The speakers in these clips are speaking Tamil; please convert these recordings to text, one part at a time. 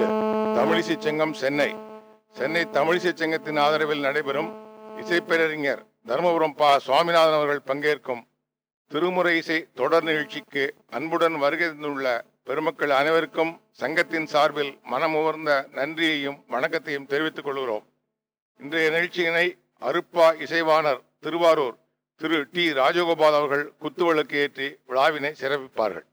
ஏழு தமிழிசை சங்கம் சென்னை. சென்னை தமிழிசை சங்கத்தின் ஆதரவில் நடைபெறும் இசைப்பேரறிஞர் தருமபுரம் பா. சுவாமிநாதன் அவர்கள் பங்கேற்கும் திருமுறை இசை தொடர் நிகழ்ச்சிக்கு அன்புடன் வருகை தந்துள்ள பெருமக்கள் அனைவருக்கும் சங்கத்தின் சார்பில் மனமுவர்ந்த நன்றியையும் வணக்கத்தையும் தெரிவித்துக் கொள்கிறோம். இன்றைய நிகழ்ச்சியினை அருப்பா இசைவாணர் திருவாரூர் திரு. டி. ராஜகோபால் அவர்கள் குத்துவிளக்கு ஏற்றி விழாவினை சிறப்பிப்பார்கள்.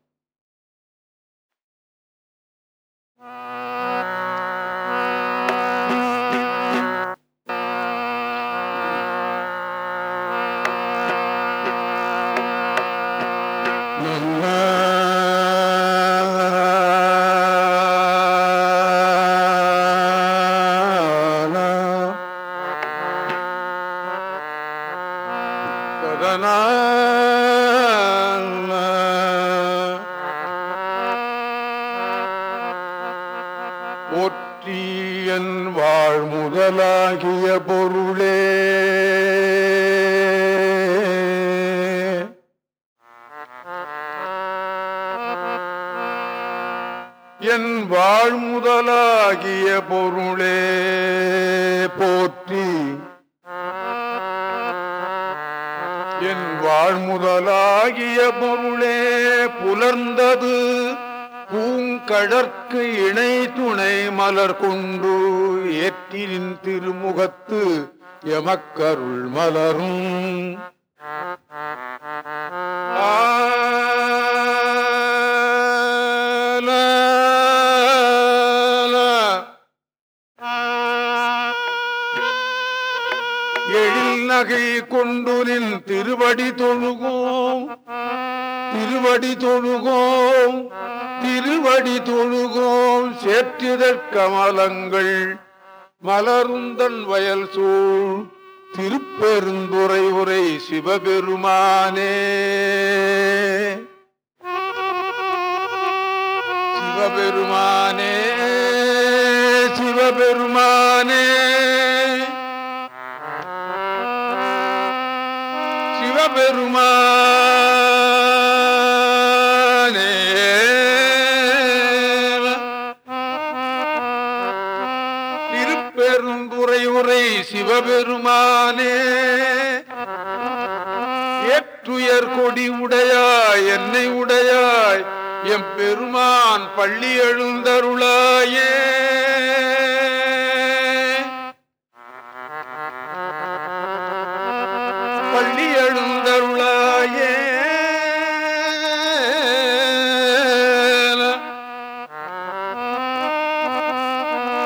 பள்ளி எழுந்தருளாயே.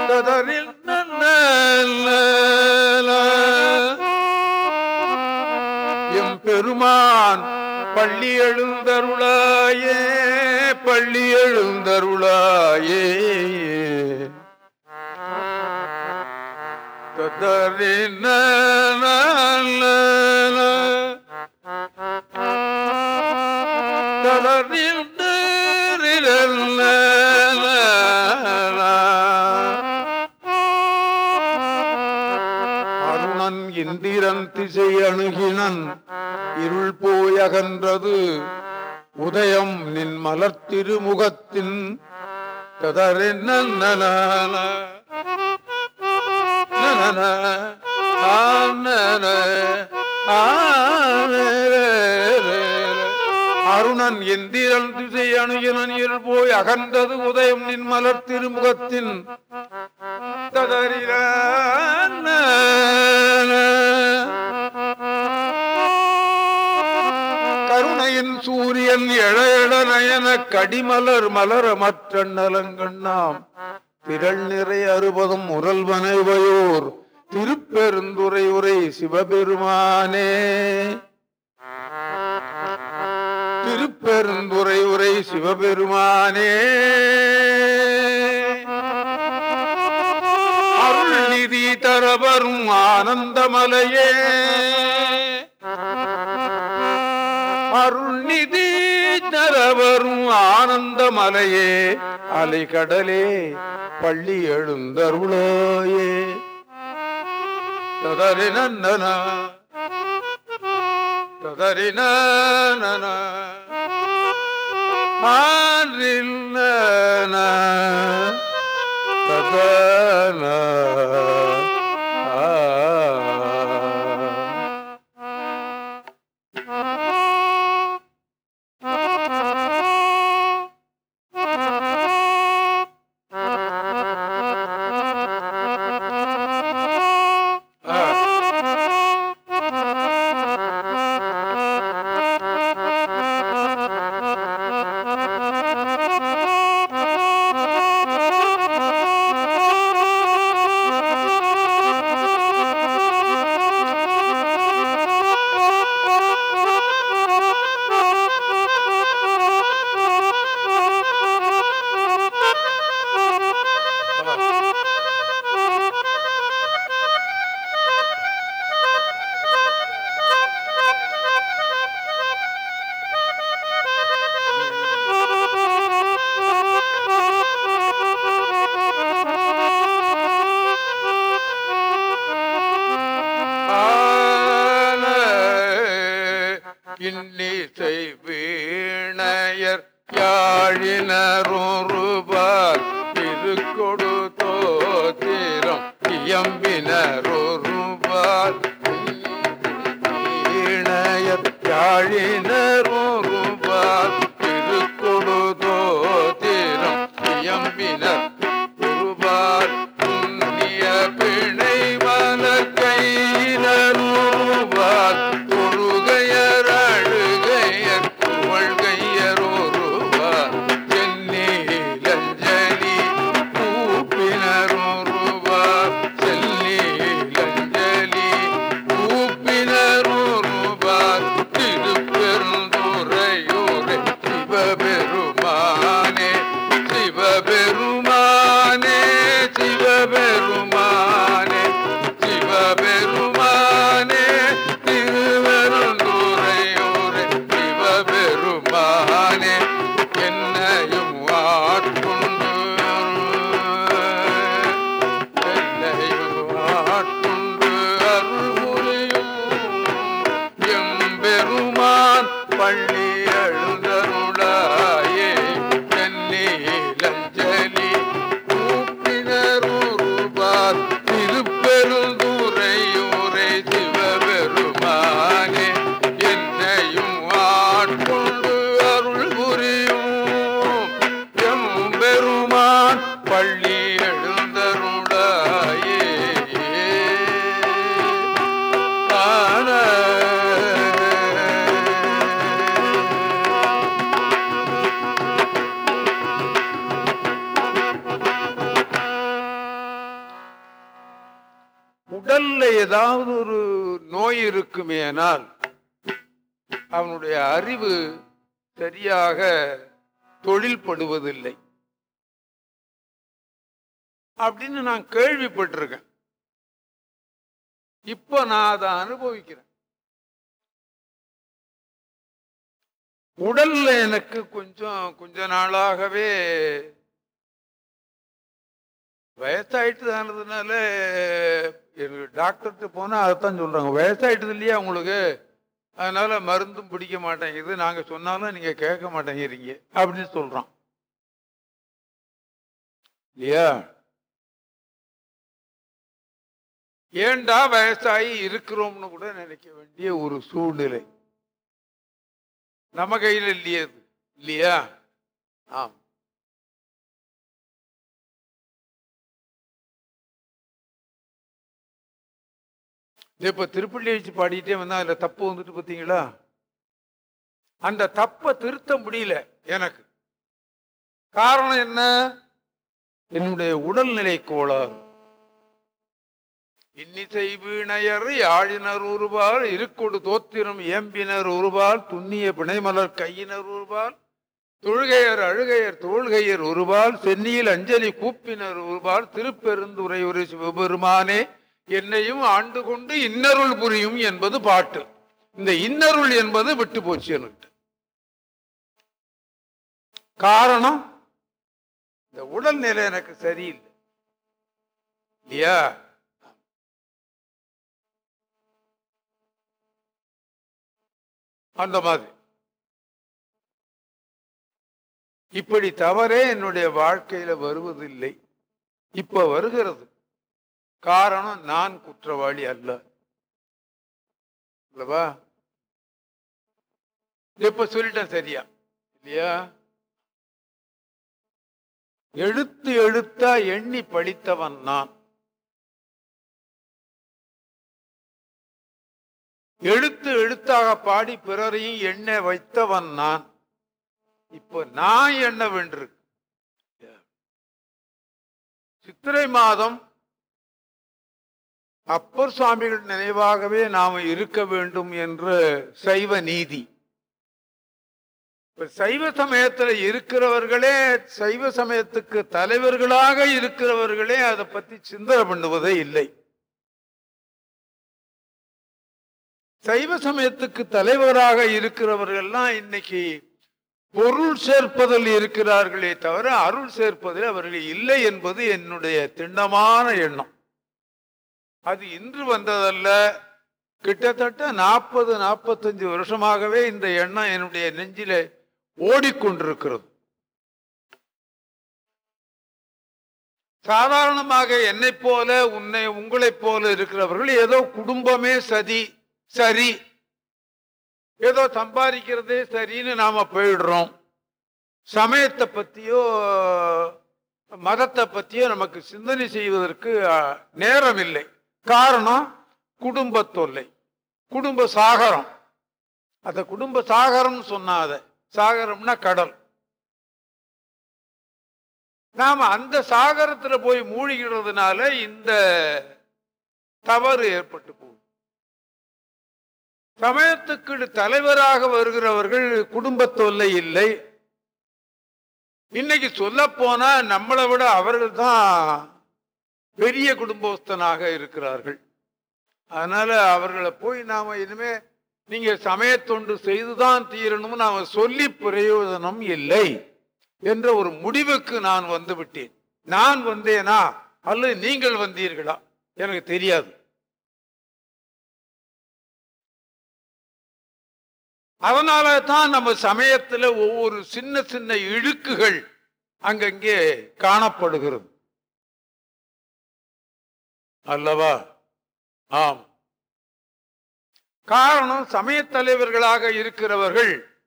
ததரில் எம் பெருமான் பள்ளி எழுந்தருளாயே பள்ளி எழுந்தருளாயே. ததரின் தரி அருணன் எந்திரன் திசை அணுகினன் இருள் போய் அகன்றது உதயம் நின் மலர் திருமுகத்தின். கருணையின் சூரியன் எழ நயன கடிமலர் மலர மற்றண்ணலங்கண்ணாம் திரள் நிறை அறுபதும் உரல் மனைவையோர். திருப்பெருந்துரை உரை சிவபெருமானே. திருப்பெருந்துரை உரை சிவபெருமானே. அருள் நிதி தரவரும் ஆனந்தமலையே. அருள் வரும் ஆனந்த மலையே அலைகடலே பள்ளி எழுந்தருளாயே. ததறினந்தன ததறினன மாறில் இன்னிசை அப்படின்னு நான் கேள்விப்பட்டிருக்கேன். இப்ப நான் அதை அனுபவிக்கிறேன். உடல்ல எனக்கு கொஞ்சம் கொஞ்ச நாளாகவே வயசாயிட்டுதானதுனால எனக்கு டாக்டர்கிட்ட போனால் அதைத்தான் சொல்கிறாங்க வயசாயிட்டது இல்லையா உங்களுக்கு? அதனால மருந்தும் பிடிக்க மாட்டேங்குது. நாங்கள் சொன்னாலும் நீங்கள் கேட்க மாட்டேங்கிறீங்க அப்படின்னு சொல்கிறோம் இல்லையா? ஏண்டா வயசாகி இருக்கிறோம்னு கூட நினைக்க வேண்டிய ஒரு சூழ்நிலை. நம்ம கையில் இல்லையே இல்லையா? ஆம். இப்போ திருப்பள்ளி வச்சு பாடிட்டே வந்தா அதில் தப்பு வந்துட்டு பார்த்தீங்களா அந்த தப்பை திருத்த முடியல எனக்கு. காரணம் என்ன? என்னுடைய உடல்நிலை கோளாறு. இன்னிசை வீணையர் யாழினர் ஒருபால் இருக்கொடு தோத்திரம் ஏம்பினர் ஒருபால் துண்ணிய பிணைமலர் கையினர் ஒருபால் தொழுகையர் அழுகையர் தோள்கையர் ஒருபால் சென்னியில் அஞ்சலி கூப்பினர் ஒருபால் திருப்பெருந்துரை ஒரு சிவபெருமானே என்னையும் ஆண்டு கொண்டு இன்னருள் புரியும் என்பது பாட்டு. இந்த இன்னருள் என்பது விட்டு போச்சு எனக்கு காரணம் இந்த உடல்நிலை எனக்கு சரியில்லை. இல்லையா? அந்த மாதிரி. இப்படி தவறே என்னுடைய வாழ்க்கையில வருவதில்லை. இப்ப வருகிறது. காரணம் நான் குற்றவாளி அல்ல. அல்லவா? இப்ப சொல்லிட்டேன் சரியா? இல்லையா? எழுத்து எழுத்தா எண்ணி படித்தவன் நான். எழுத்து எழுத்தாக பாடி பிறரையும் எண்ண வைத்தவன் நான். இப்ப நான் எண்ண வேண்டியிருக்கு சித்திரை மாதம் அப்பர் சுவாமிகள் நினைவாகவே நாம் இருக்க வேண்டும் என்று சைவ நீதி. இப்ப சைவ சமயத்தில் இருக்கிறவர்களே சைவ சமயத்துக்கு தலைவர்களாக இருக்கிறவர்களே அதை பத்தி சிந்தனை பண்ணுவதே இல்லை. சைவ சமயத்துக்கு தலைவராக இருக்கிறவர்கள்லாம் இன்னைக்கு பொருள் சேர்ப்பதில் இருக்கிறார்களே தவிர அருள் சேர்ப்பதில் அவர்கள் இல்லை என்பது என்னுடைய திண்ணமான எண்ணம். அது இன்று வந்ததல்ல. கிட்டத்தட்ட நாற்பது நாற்பத்தஞ்சு வருஷமாகவே இந்த எண்ணம் என்னுடைய நெஞ்சில ஓடிக்கொண்டிருக்கிறது. சாதாரணமாக என்னை போல உன்னை உங்களைப் போல இருக்கிறவர்கள் ஏதோ குடும்பமே சதி சரி. ஏதோ சம்பாதிக்கிறதே சரின்னு நாம போயிடுறோம். சமயத்தை பத்தியோ மதத்தை பத்தியோ நமக்கு சிந்தனை செய்வதற்கு நேரம் இல்லை காரணம் குடும்ப தொல்லை. குடும்ப சாகரம். அந்த குடும்ப சாகரம்னு சொன்னாத சாகரம்னா கடல். நாம அந்த சாகரத்துல போய் மூழ்கிறதுனால இந்த தவறு ஏற்பட்டு போகும் சமயத்துக்கு தலைவராக வருகிறவர்கள் குடும்ப தொல்லை இல்லை. இன்னைக்கு சொல்ல போனா நம்மளை விட அவர்கள் தான் பெரிய குடும்பஸ்தனாக இருக்கிறார்கள். அதனால அவர்களை போய் நாம இனிமே நீங்க சமயத்தொண்டு செய்துதான் தீரணும் நாம சொல்லி பிரயோஜனம் இல்லை என்ற ஒரு முடிவுக்கு நான் வந்து விட்டேன். நான் வந்தேனா அல்லது நீங்கள் வந்தீர்களா? எனக்கு தெரியாது. அதனால தான் நம்ம சமயத்தில் ஒவ்வொரு சின்ன சின்ன இழுக்குகள் அங்கங்கே காணப்படுகிறது. அல்லவா? ஆம். காரணம் சமய தலைவர்களாக இருக்கிறவர்கள்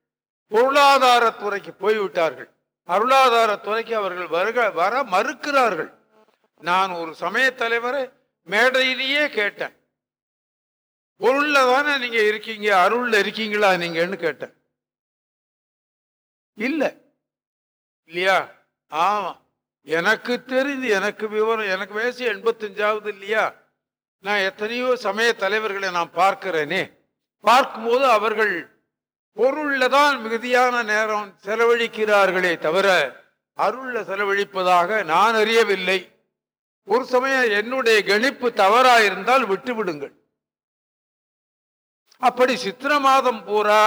பொருளாதாரத்துறைக்கு போய்விட்டார்கள். அருளாதாரத்துறைக்கு அவர்கள் வருக வர மறுக்கிறார்கள். நான் ஒரு சமய தலைவரை மேடையிலேயே கேட்டேன். பொருள்ல தானே நீங்க இருக்கீங்க? அருள்ல இருக்கீங்களா நீங்கன்னு கேட்டேன். இல்லை. இல்லையா? ஆமா. எனக்கு தெரிஞ்சு எனக்கு விவரம். எனக்கு வயசு எண்பத்தஞ்சாவது இல்லையா? நான் எத்தனையோ சமய தலைவர்களை நான் பார்க்கிறேனே. பார்க்கும்போது அவர்கள் பொருள்ல தான் மிகுதியான நேரம் செலவழிக்கிறார்களே தவிர அருள்ல செலவழிப்பதாக நான் அறியவில்லை. ஒரு சமயம் என்னுடைய கணிப்பு தவறாயிருந்தால் விட்டு விடுங்கள் அப்படி சித்திர மாதம் பூரா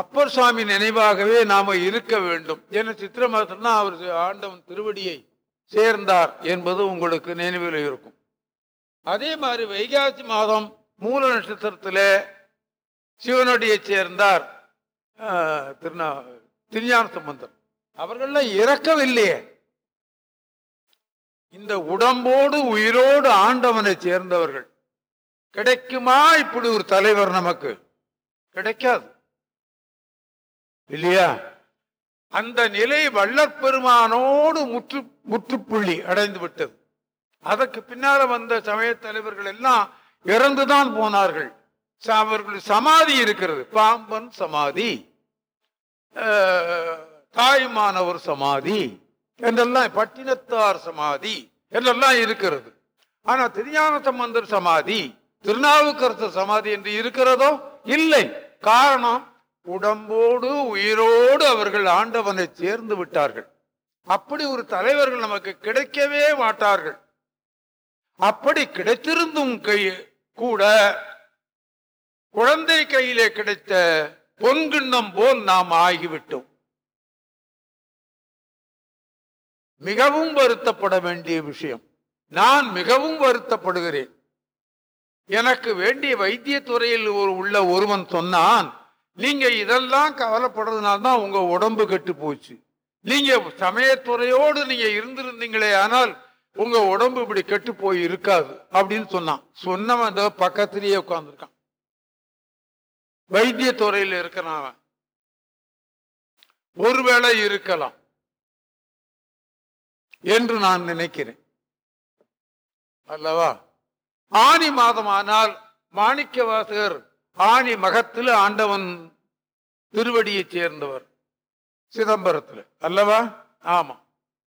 அப்பர் சுவாமி நினைவாகவே நாம இருக்க வேண்டும். ஏன்னா சித்திர மாதம் தான் அவர் ஆண்டவன் திருவடியை சேர்ந்தார் என்பது உங்களுக்கு நினைவில் இருக்கும். அதே மாதிரி வைகாசி மாதம் மூல நட்சத்திரத்தில் சிவனுடைய சேர்ந்தார் திருநா திருஞான சம்பந்தர் அவர்கள்லாம் இறக்கவில்லையே. இந்த உடம்போடு உயிரோடு ஆண்டவனை சேர்ந்தவர்கள். கிடைக்குமா? இப்படி ஒரு தலைவர் நமக்கு? கிடைக்காது. இல்லையா? அந்த நிலை வள்ளற்பெருமானோடு முற்று முற்றுப்புள்ளி அடைந்து விட்டது. அதற்கு பின்னால வந்த சமய தலைவர்கள் எல்லாம் இறந்துதான் போனார்கள். அவர்கள் சமாதி இருக்கிறது. பாம்பன் சமாதி தாய்மானவர் சமாதி என்றெல்லாம் பட்டினத்தார் சமாதி என்றெல்லாம் இருக்கிறது. ஆனா திருஞான சம்பந்தர் சமாதி திருநாவுக்கரசர் சமாதி என்று இருக்கிறதோ? இல்லை. காரணம் உடம்போடு உயிரோடு அவர்கள் ஆண்டவனை சேர்ந்து விட்டார்கள். அப்படி ஒரு தலைவர்கள் நமக்கு கிடைக்கவே மாட்டார்கள். அப்படி கிடைத்திருந்தும் கை கூட குழந்தை கையிலே கிடைத்த பொன்கிண்ணம் போல் நாம் ஆகிவிட்டோம். மிகவும் வருத்தப்பட வேண்டிய விஷயம். நான் மிகவும் வருத்தப்படுகிறேன். எனக்கு வேண்டிய வைத்தியத்துறையில் ஒரு உள்ள ஒருவன் சொன்னான் நீங்க இதெல்லாம் கவலைப்படுறதுனால தான் உங்க உடம்பு கெட்டு போச்சு. நீங்க சமயத்துறையோடு நீங்க இருந்திருந்தீங்களே ஆனால் உங்க உடம்பு இப்படி கெட்டு போய் இருக்காது அப்படின்னு சொன்னான். சொன்னவன் அந்த பக்கத்திலேயே உட்காந்துருக்கான் வைத்திய துறையில் இருக்கிறான் அவன். ஒருவேளை இருக்கலாம் என்று நான் நினைக்கிறேன். அல்லவா? ஆனி மாதமானால் மாணிக்க வாசகர் ஆனி மகத்தில் ஆண்டவன் திருவடியைச் சேர்ந்தவர். சிதம்பரத்தில். அல்லவா? ஆமா.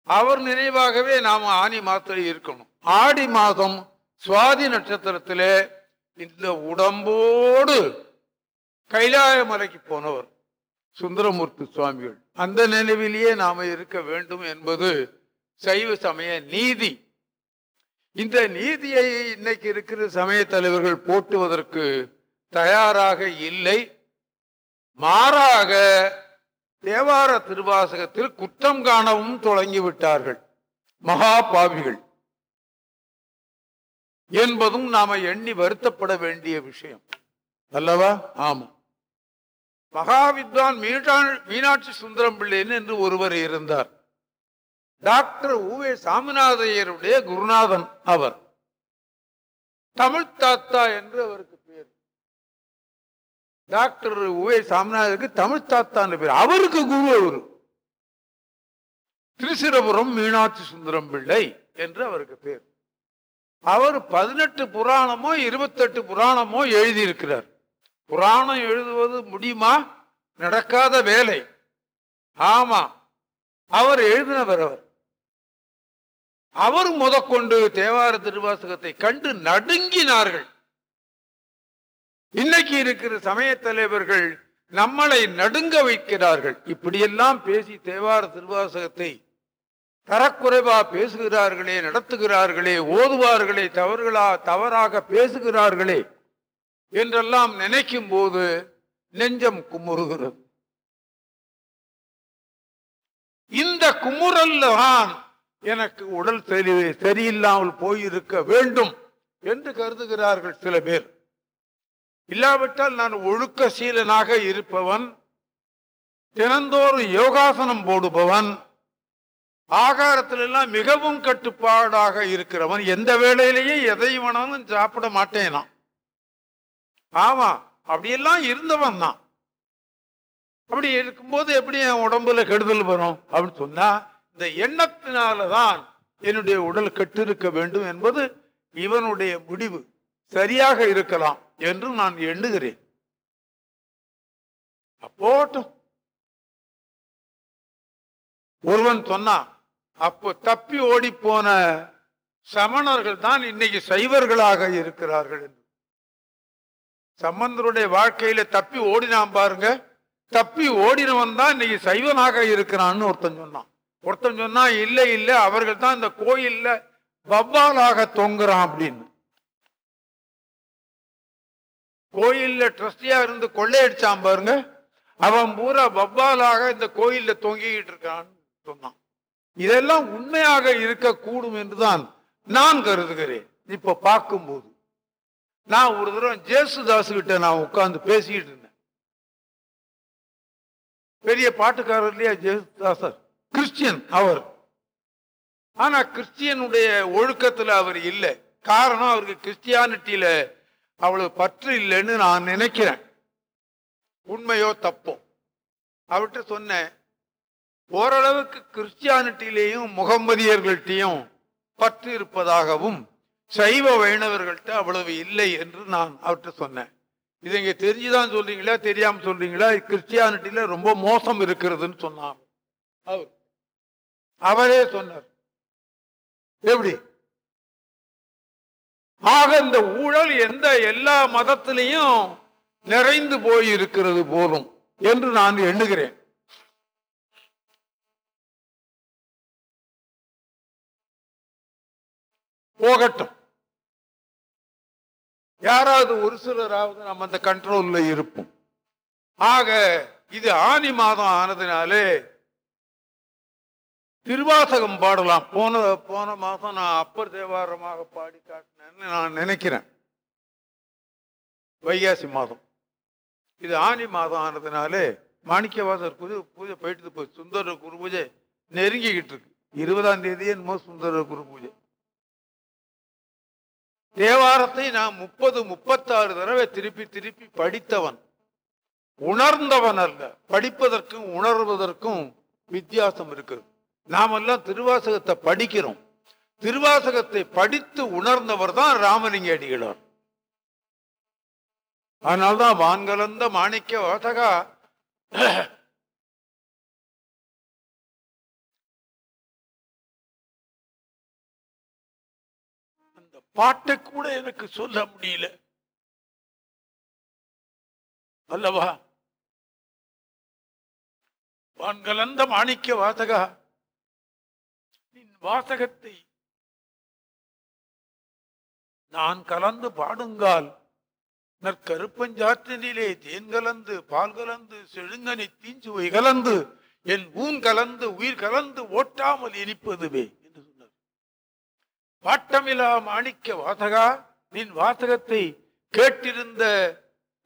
அவர் நினைவாகவே நாம ஆனி மாதத்தில் இருக்கணும். ஆடி மாதம் சுவாதி நட்சத்திரத்திலே இந்த உடம்போடு கைலாய மலைக்கு போனவர் சுந்தரமூர்த்தி சுவாமிகள். அந்த நினைவிலேயே நாம இருக்க வேண்டும் என்பது சைவ சமய நீதி. இந்த நீதியை இன்னைக்கு இருக்கிற சமய தலைவர்கள் போட்டுவதற்கு தயாராக இல்லை. மாறாக தேவார திருவாசகத்தில் குற்றம் காணவும் தொடங்கி விட்டார்கள். மகா பாவிகள் என்பதும் நாம எண்ணி வருத்தப்பட வேண்டிய விஷயம். அல்லவா? ஆமா மகாவித்வான் மீனாட்சி சுந்தரம் பிள்ளைன்னு என்று ஒருவர் இருந்தார். டாக்டர் ஊவே சாமிநாதையருடைய குருநாதன் அவர். தமிழ் தாத்தா என்று அவருக்கு பேர். டாக்டர் ஊவே சாமிநாதருக்கு தமிழ் தாத்தான்னு பேர். அவருக்கு குரு அவரு. திருச்சிரபுரம் மீனாட்சி சுந்தரம் பிள்ளை என்று அவருக்கு பேர். அவர் பதினெட்டு புராணமோ இருபத்தெட்டு புராணமோ எழுதியிருக்கிறார். புராணம் எழுதுவது முடியுமா? நடக்காத வேலை. ஆமா. அவர் எழுதினவர் அவர். அவர் முதற்கொண்டு தேவார திருவாசகத்தை கண்டு நடுங்கினார்கள். இன்னைக்கு இருக்கிற சமய தலைவர்கள் நம்மளை நடுங்க வைக்கிறார்கள். இப்படியெல்லாம் பேசி தேவார திருவாசகத்தை தரக்குறைவா பேசுகிறார்களே நடத்துகிறார்களே ஓதுவார்களே தவறுகளா தவறாக பேசுகிறார்களே என்றெல்லாம் நினைக்கும் போது நெஞ்சம் குமுறுகிறது. இந்த குமுறல்ல தான் எனக்கு உடல் சரி சரியில்லாமல் போயிருக்க வேண்டும் என்று கருதுகிறார்கள் சில பேர். இல்லாவிட்டால் நான் ஒழுக்க சீலனாக இருப்பவன் தினந்தோறும் யோகாசனம் போடுபவன் ஆகாரத்திலெல்லாம் மிகவும் கட்டுப்பாடாக இருக்கிறவன். எந்த வேளையிலேயே எதை வேணாலும் சாப்பிட மாட்டேனா ஆமா அப்படியெல்லாம் இருந்தவன் தான். அப்படி இருக்கும்போது எப்படி என் உடம்புல கெடுதல் வரும் அப்படின்னு சொன்னா இந்த எண்ணத்தினாலதான் என்னுடைய உடல் கெட்டிருக்க வேண்டும் என்பது இவனுடைய முடிவு. சரியாக இருக்கலாம் என்று நான் எண்ணுகிறேன். அப்போட்டும். ஒருவன் சொன்னான் அப்போ தப்பி ஓடி போன சமணர்கள் தான் இன்னைக்கு சைவர்களாக இருக்கிறார்கள் என்று. சம்பந்தருடைய வாழ்க்கையில தப்பி ஓடினான் பாருங்க. தப்பி ஓடினவன் தான் இன்னைக்கு சைவனாக இருக்கிறான்னு ஒருத்தன் சொன்னான். ஒருத்தன் சொன்னா இல்லை இல்லை அவர்கள் தான் இந்த கோயில்ல வவ்வாலாக தொங்குறான் அப்படின்னு. கோயில்ல ட்ரஸ்டியா இருந்து கொள்ளையடிச்சான் பாருங்க அவன் பூரா வவ்வாலாக இந்த கோயில்ல தொங்கிக்கிட்டு இருக்கான்னு சொன்னான். இதெல்லாம் உண்மையாக இருக்கக்கூடும் என்றுதான் நான் கருதுகிறேன். இப்ப பார்க்கும்போது நான் ஒரு தடவை ஜேசுதாஸ் கிட்ட நான் உட்கார்ந்து பேசிக்கிட்டு இருந்தேன். பெரிய பாட்டுக்காரர் இல்லையா ஜேசுதாசர் கிறிஸ்டியன் அவர். ஆனா கிறிஸ்டியனுடைய ஒழுக்கத்துல அவர் இல்லை. காரணம் அவருக்கு கிறிஸ்டியானிட்டியில அவ்வளவு பற்று இல்லைன்னு நான் நினைக்கிறேன். உண்மையோ தப்போ? அவர்கிட்ட சொன்னேன் ஓரளவுக்கு கிறிஸ்டியானிட்டியிலையும் முகம்மதியர்கள்ட்டையும் பற்று இருப்பதாகவும் சைவ வைணவர்கள்ட்ட அவ்வளவு இல்லை என்று நான் அவர்கிட்ட சொன்னேன். இது இங்க தெரிஞ்சுதான் சொல்றீங்களா தெரியாம சொல்றீங்களா? கிறிஸ்டியானிட்டியில ரொம்ப மோசம் இருக்கிறதுன்னு சொன்னான் அவர். அவரே சொன்னார். எப்படி? ஆக இந்த ஊழல் எந்த எல்லா மதத்திலையும் நிறைந்து போய் இருக்கிறது போதும் என்று நான் எண்ணுகிறேன். போகட்டும். யாராவது ஒரு சிலராவது நம்ம அந்த கண்ட்ரோல்ல இருப்போம். ஆக இது ஆனி மாதம் ஆனதுனாலே திருவாசகம் பாடலாம். போன போன மாதம் நான் அப்பர் தேவாரமாக பாடி காட்டினேன்னு நான் நினைக்கிறேன். வைகாசி மாதம். இது ஆனி மாதம் ஆனதுனாலே மாணிக்கவாசர் பூஜை பூஜை போயிட்டு போய் சுந்தர குரு பூஜை நெருங்கிக்கிட்டு இருக்கு. இருபதாம் தேதி என்னமோ சுந்தர குரு பூஜை. தேவாரத்தை நான் முப்பது முப்பத்தாறு தடவை திருப்பி திருப்பி படித்தவன். உணர்ந்தவன் அல்ல. படிப்பதற்கும் உணர்வதற்கும் வித்தியாசம் இருக்குது நாமெல்லாம் திருவாசகத்தை படிக்கிறோம். திருவாசகத்தை படித்து உணர்ந்தவர் தான் ராமலிங்க அடிகளார் அதனால்தான் வான்கலந்த மாணிக்க வாசகா அந்த பாட்டை கூட எனக்கு சொல்ல முடியல. அல்லவா? வான்கலந்த மாணிக்க வாசகா வாசகத்தை நான் கலந்து பாடுங்கால் நற்கருப்பஞ்சாற்றினிலே தேன் கலந்து பால் கலந்து செழுங்கனி தீஞ்சுவை கலந்து என் ஊன் கலந்து உயிர் கலந்து ஓட்டாமல் இனிப்பதுவே என்று சொன்னார். பாட்டமிலா மாணிக்க வாசகா நின் வாசகத்தை கேட்டிருந்த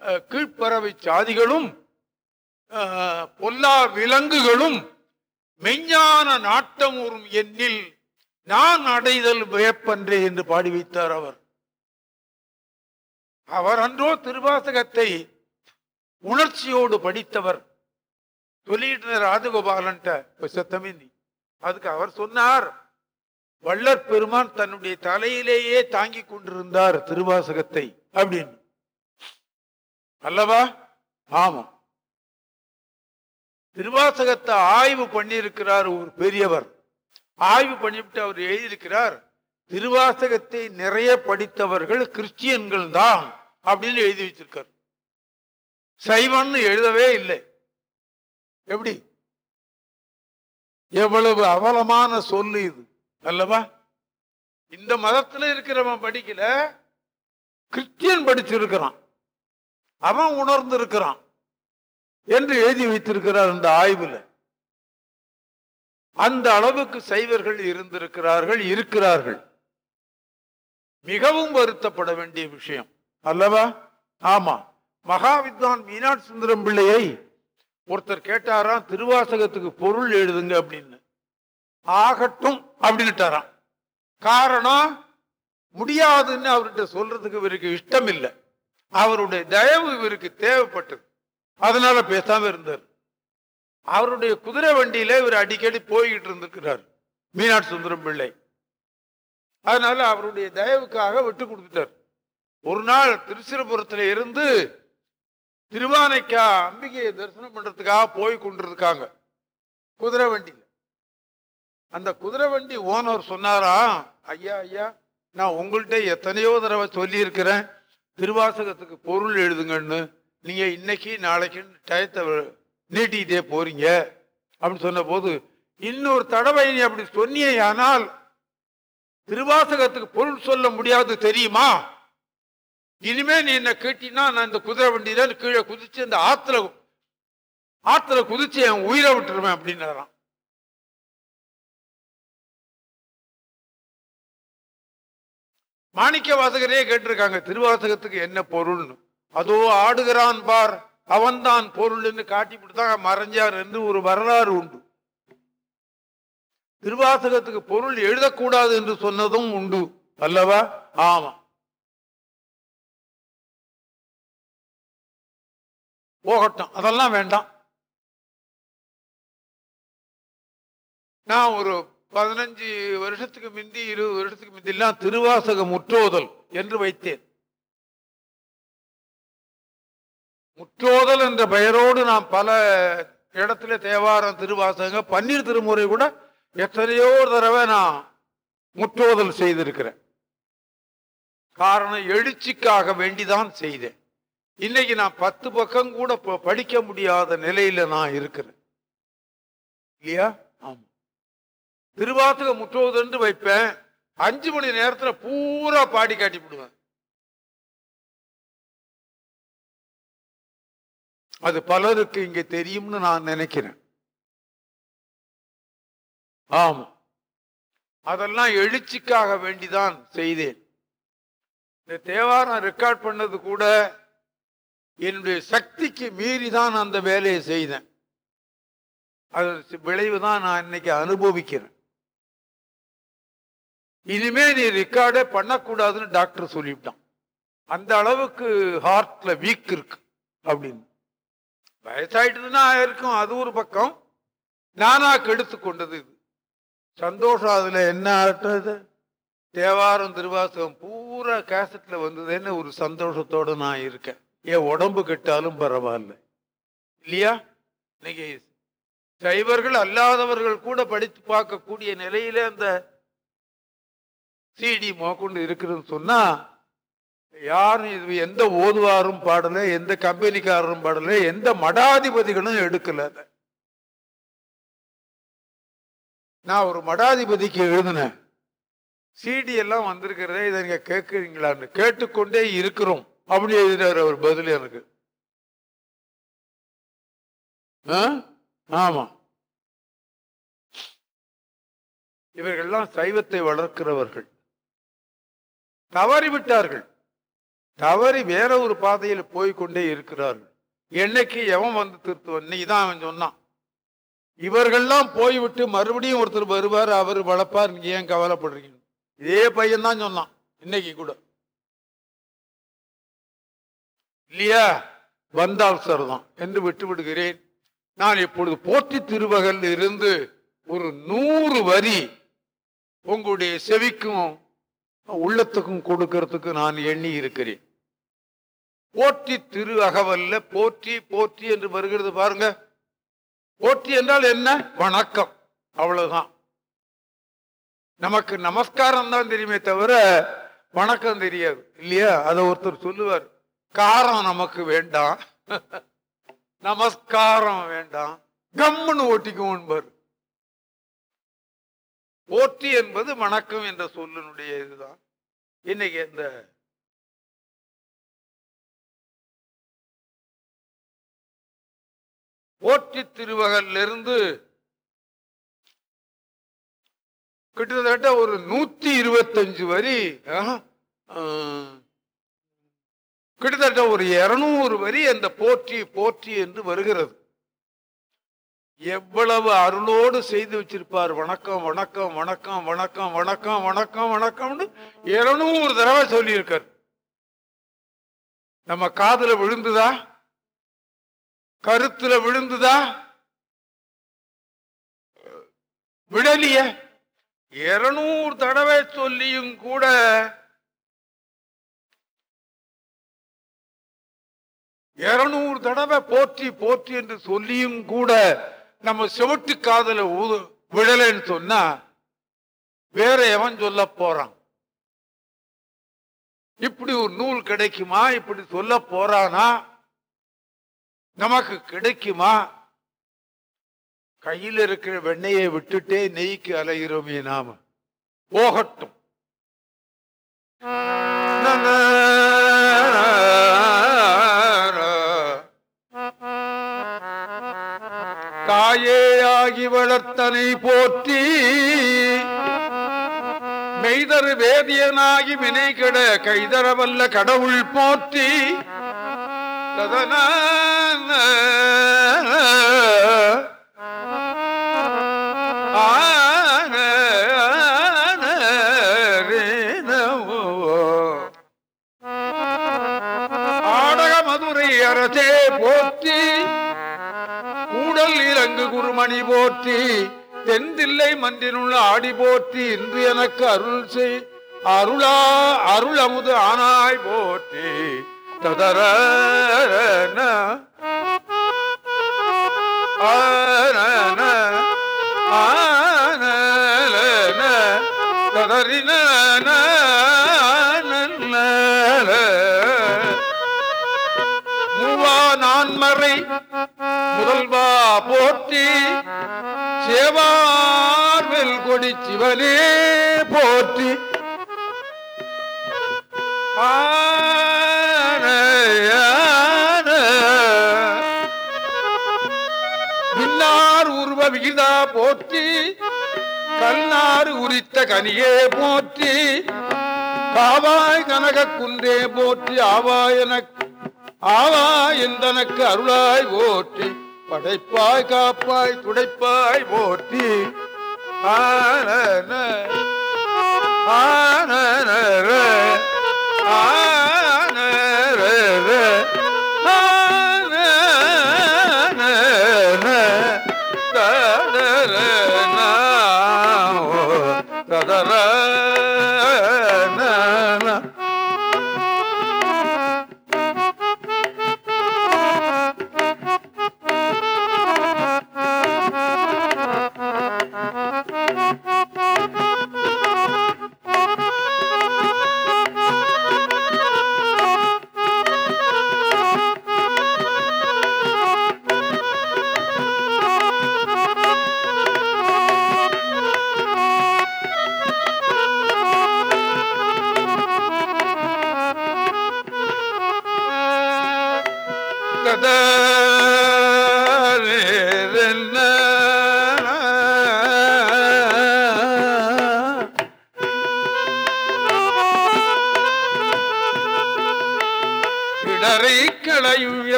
அஹ், கீழ்ப்பறவை சாதிகளும் பொல்லா விலங்குகளும் மெஞ்ஞான நாட்டமுறும் எண்ணில் நான் அடைதல் வியப்பன்றே என்று பாடி வைத்தார் அவர். அவர் அன்றோ திருவாசகத்தை உணர்ச்சியோடு படித்தவர். சொல்லிட்டு ராஜகோபாலன்ட்ட சத்தமே நீ. அதுக்கு அவர் சொன்னார் வள்ளற் பெருமான் தன்னுடைய தலையிலேயே தாங்கி கொண்டிருந்தார் திருவாசகத்தை. அப்படின்னு. அல்லவா? ஆமா திருவாசகத்தை ஆய்வு பண்ணியிருக்கிறார் ஒரு பெரியவர். ஆய்வு பண்ணிவிட்டு அவர் எழுதியிருக்கிறார் திருவாசகத்தை நிறைய படித்தவர்கள் கிறிஸ்டியன்கள் தான் அப்படின்னு எழுதி வச்சிருக்கார். சைவன்னு எழுதவே இல்லை. எப்படி? எவ்வளவு அவலமான சொல்லு இது அல்லவா? இந்த மதத்துல இருக்கிறவன் படிக்கல கிறிஸ்டியன் படிச்சிருக்கிறான். அவன் உணர்ந்திருக்கிறான். என்று எழுதி வைத்திருக்கிறார் அந்த ஆய்வுல. அந்த அளவுக்கு சைவர்கள் இருந்திருக்கிறார்கள் இருக்கிறார்கள். மிகவும் வருத்தப்பட வேண்டிய விஷயம். அல்லவா? ஆமா. மகாவித்வான் மீனாட் சுந்தரம் பிள்ளையை ஒருத்தர் கேட்டாராம் திருவாசகத்துக்கு பொருள் எழுதுங்க அப்படின்னு. ஆகட்டும் அப்படின்ட்டாராம் காரணம் முடியாதுன்னு அவர்கிட்ட சொல்றதுக்கு இவருக்கு இஷ்டம் இல்லை அவருடைய தயவு இவருக்கு தேவைப்பட்டது. அதனால பேசாம இருந்தார். அவருடைய குதிரை வண்டியில இவர் அடிக்கடி போய்கிட்டு இருந்திருக்கிறார். மீனாட்சி சுந்தரம் பிள்ளை. அதனால அவருடைய தயவுக்காக விட்டு கொடுத்துட்டார். ஒரு நாள் திருச்சிரபுரத்துல இருந்து திருவானைக்கா அம்பிகையை தரிசனம் பண்றதுக்காக போய் கொண்டிருக்காங்க. குதிரை வண்டியில. அந்த குதிரை வண்டி ஓனர் சொன்னாரா ஐயா ஐயா நான் உங்கள்கிட்ட எத்தனையோ தடவை சொல்லியிருக்கிறேன். திருவாசகத்துக்கு பொருள் எழுதுங்கன்னு. நீங்க இன்னைக்கு நாளைக்கு டயத்தை நீட்டிக்கிட்டே போறீங்க அப்படின்னு சொன்ன போது இன்னொரு தடவை நீ அப்படி சொன்னியே ஆனால் திருவாசகத்துக்கு பொருள் சொல்ல முடியாது தெரியுமா? இனிமே நீ என்ன கேட்டினா நான் இந்த குதிரை வண்டியில கீழே குதிச்சு இந்த ஆத்துல ஆத்துல குதிச்சு என் உயிரை விட்டுருவேன் அப்படின்னாராம் மாணிக்க வாசகரே கேட்டிருக்காங்க திருவாசகத்துக்கு என்ன பொருள்னு. அதோ ஆடுகிறான் பார். அவன்தான் பொருள்னு காட்டிவிட்டு தான் மறைஞ்சார் என்று ஒரு வரலாறு உண்டு. திருவாசகத்துக்கு பொருள் எழுதக்கூடாது என்று சொன்னதும் உண்டு அல்லவா? ஆமா போகட்டும் அதெல்லாம் வேண்டாம். நான் ஒரு பதினஞ்சு வருஷத்துக்கு முந்தி இருபது வருஷத்துக்கு முந்திலாம் திருவாசக முற்றோதல் என்று வைத்தேன். முற்றோதல் என்ற பெயரோடு நான் பல இடத்துல தேவாரம் திருவாசகங்கள் பன்னீர் திருமுறை கூட எத்தனையோ தடவை நான் முற்றோதல் செய்திருக்கிறேன். காரணம் எழுச்சிக்காக வேண்டிதான் செய்தேன். இன்னைக்கு நான் பத்து பக்கம் கூட ப- படிக்க முடியாத நிலையில நான் இருக்கிறேன். இல்லையா? ஆமா. திருவாசகம் முற்றோதல் வைப்பேன் அஞ்சு மணி நேரத்தில் பூரா பாடி காட்டி விடுவேன் அது பலருக்கு இங்க தெரியும்னு நான் நினைக்கிறேன். ஆமா. அதெல்லாம் எழுச்சிக்காக வேண்டிதான் செய்தேன். இந்த தேவாரம் ரெக்கார்ட் பண்ணது கூட என்னுடைய சக்திக்கு மீறி தான் அந்த வேலையை செய்தேன். அது விளைவு தான் நான் இன்னைக்கு அனுபவிக்கிறேன். இனிமே நீ ரெக்கார்டே பண்ணக்கூடாதுன்னு டாக்டர் சொல்லிவிட்டான். அந்த அளவுக்கு ஹார்ட்ல வீக் இருக்கு அப்படின்னு. வயசாயிட்டுதுன்னா இருக்கும். அது ஒரு பக்கம். நானா கெடுத்து கொண்டது இது. சந்தோஷம் அதுல என்ன ஆட்டது தேவாரம் திருவாசகம் பூரா கேசட்ல வந்ததுன்னு ஒரு சந்தோஷத்தோட நான் இருக்கேன். என் உடம்பு கெட்டாலும் பரவாயில்ல. இல்லையா? இன்னைக்கு சைவர்கள் அல்லாதவர்கள் கூட படித்து பார்க்கக்கூடிய நிலையில அந்த சிடி மோக்கொண்டு இருக்குதுன்னு சொன்னா யாரும் இது எந்த ஓதுவாரும் பாடலை எந்த கம்பெனிக்காரரும் பாடலை எந்த மடாதிபதிகளும் எடுக்கல நான் ஒரு மடாதிபதிக்கு எழுதினேன். சிடி எல்லாம் வந்திருக்கிறதே இதை நீங்க கேட்குறீங்களான்னு. கேட்டுக்கொண்டே இருக்கிறோம். அப்படி எழுதினார் அவர் பதில் எனக்கு. ஆமா. இவர்கள்லாம் சைவத்தை வளர்க்கிறவர்கள். தவறிவிட்டார்கள். தவறி வேற ஒரு பாதையில் போய்க்கொண்டே இருக்கிறார்கள். என்னைக்கு எவன் வந்து திருத்துவன்? இன்னைக்கு தான் அவன் சொன்னான். இவர்கள்லாம் போய்விட்டு மறுபடியும் ஒருத்தர் வருவார் அவர் வளர்ப்பார் நீங்க ஏன் கவலைப்படுறீங்க? இதே பையன் தான் சொன்னான் இன்னைக்கு கூட. இல்லையா? வந்தால் சர்தான் என்று விட்டு விடுகிறேன். நான் இப்பொழுது போற்றி திருவகல் இருந்து ஒரு நூறு வரி உங்களுடைய செவிக்கும் உள்ளத்துக்கும் கொடுக்கறதுக்கு நான் எண்ணி இருக்கிறேன். போற்றி திரு அகவல்ல போற்றி போற்றி என்று வருகிறது பாருங்க. போற்றி என்றால் என்ன? வணக்கம். அவ்வளவுதான். நமக்கு நமஸ்காரம் தான் தெரியுமே தவிர வணக்கம் தெரியாது. இல்லையா? அதை ஒருத்தர் சொல்லுவார். காரம் நமக்கு வேண்டாம். நமஸ்காரம் வேண்டாம். கம்முன்னு ஓட்டிக்கும் போற்றி என்பது வணக்கம் என்ற சொல்லினுடைய இதுதான். இன்னைக்கு இந்த போற்றி திருவகல்லிருந்து கிட்டத்தட்ட ஒரு நூத்தி இருபத்தஞ்சு வரி கிட்டத்தட்ட ஒரு இருநூறு வரி அந்த போற்றி போற்றி என்று வருகிறது. எவ்வளவு அருளோடு செய்து வச்சிருப்பார். வணக்கம் வணக்கம் வணக்கம் வணக்கம் வணக்கம் வணக்கம் வணக்கம்னு இருநூறு தடவை சொல்லியிருக்கார். நம்ம காதல விழுந்துதா? கருத்துல விழுந்துதா? விடலிய. இருநூறு தடவை சொல்லியும் கூட இருநூறு தடவை போற்றி போற்றி என்று சொல்லியும் கூட நம்ம செவட்டு காதல ஊது விழலைன்னு சொன்னா வேற எவன் சொல்ல போறான்? இப்படி ஒரு நூல் கிடைக்குமா? இப்படி சொல்ல போறானா? நமக்கு கிடைக்குமா? கையில் இருக்கிற வெண்ணெயை விட்டுட்டே நெய்க்கு அலைகிறோமே நாம. போகட்டும். தாயேயாகி வளர்த்தனை போற்றி மெய்தரு வேதியனாகி வினை கெட கைதரவல்ல கடவுள் போற்றி அரசே போற்றி கூடல் இறங்கு குருமணி போற்றி தென்தில்லை மன்றினுள்ள ஆடி போற்றி இன்று எனக்கு அருள் செய் அருளா அருள் அமுது ஆனாய் போற்றி ததர ததறின மூவா நான்மறை முதல்வா போற்றி. சேவார்வில் கொடி சிவனே போற்றி. ஆ உருவ போற்றி. கண்ணாறு உரித்த கனியே போற்றி. காவாய் கனக குன்றே போற்றி. ஆவாயனக் ஆவா எந்தனக்கு அருளாய் போற்றி. படைப்பாய் காப்பாய் துடைப்பாய் போற்றி. ஆன ஆன ஆன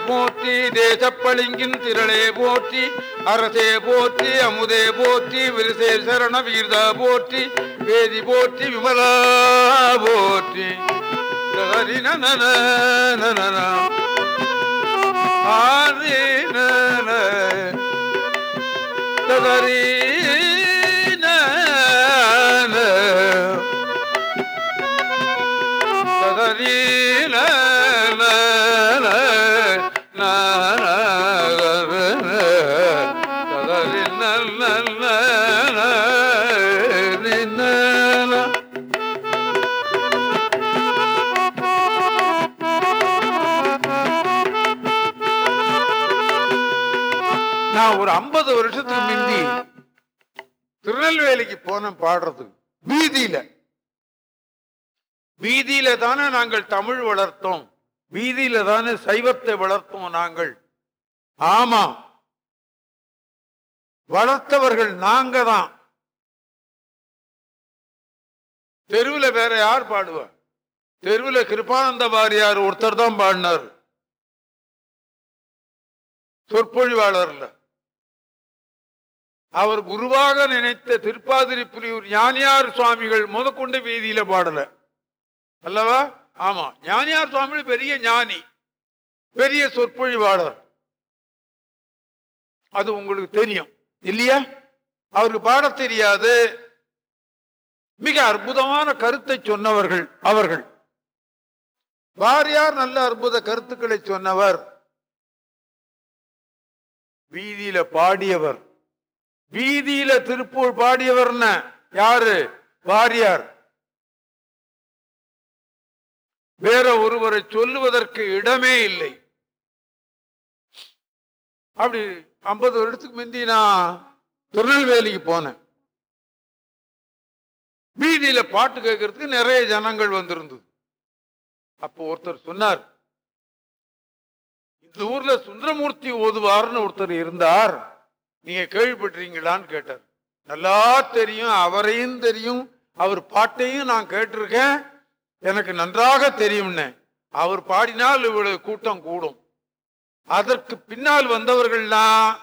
போற்றி தேசப்பளிங்கின் திரளே போற்றி அரசே போற்றி அமுதே போற்றி விரிசே சரண வீர்தா போற்றி வேதி போற்றி விமலா போற்றி. ஹரி நன நன நரி நன ஐம்பது வருஷத்துக்கு முந்தி திருநெல்வேலிக்கு போனோம் பாடுறதுக்கு வீதியில. வீதியில தானே நாங்கள் தமிழ் வளர்த்தோம். வீதியில தானே சைவத்தை வளர்த்தோம் நாங்கள். ஆமா. வளர்த்தவர்கள் நாங்க தான். தெருவுல வேற யார் பாடுவா? தெருவுல கிருபானந்த வாரியார் ஒருத்தர் தான் பாடினார். சொற்பொழிவாளர்ல. அவர் குருவாக நினைத்த திருப்பாதிரி புலியூர் ஞானியார் சுவாமிகள் முதற்கொண்டு வீதியில பாடல. அல்லவா? ஆமா. ஞானியார் சுவாமிகள் பெரிய ஞானி. பெரிய சொற்பொழிவாளர் அது உங்களுக்கு தெரியும். இல்லையா? அவருக்கு பாட தெரியாது. மிக அற்புதமான கருத்தை சொன்னவர்கள் அவர்கள். வாரியார் நல்ல அற்புத கருத்துக்களை சொன்னவர்? வீதியில பாடியவர். வீதியில திருப்பூர் பாடியவர்ன யாரு? வாரியார். வேற ஒருவரை சொல்லுவதற்கு இடமே இல்லை. அப்படி ஐம்பது வருடத்துக்கு முந்தி நான் திருநெல்வேலிக்கு போனேன். வீதியில பாட்டு கேட்கறதுக்கு நிறைய ஜனங்கள் வந்திருந்தது. அப்போ ஒருத்தர் சொன்னார் இந்த ஊர்ல சுந்தரமூர்த்தி ஓதுவார்னு ஒருத்தர் இருந்தார். நீங்க கேள்விப்பட்டிருக்கீங்களான்னு கேட்டார். நல்லா தெரியும் அவரையும் தெரியும் அவர் பாட்டையும் நான் கேட்டிருக்கேன். எனக்கு நன்றாக தெரியும்னு. அவர் பாடினால் இவ்வளவு கூட்டம் கூடும். அதற்கு பின்னால் வந்தவர்கள்லாம்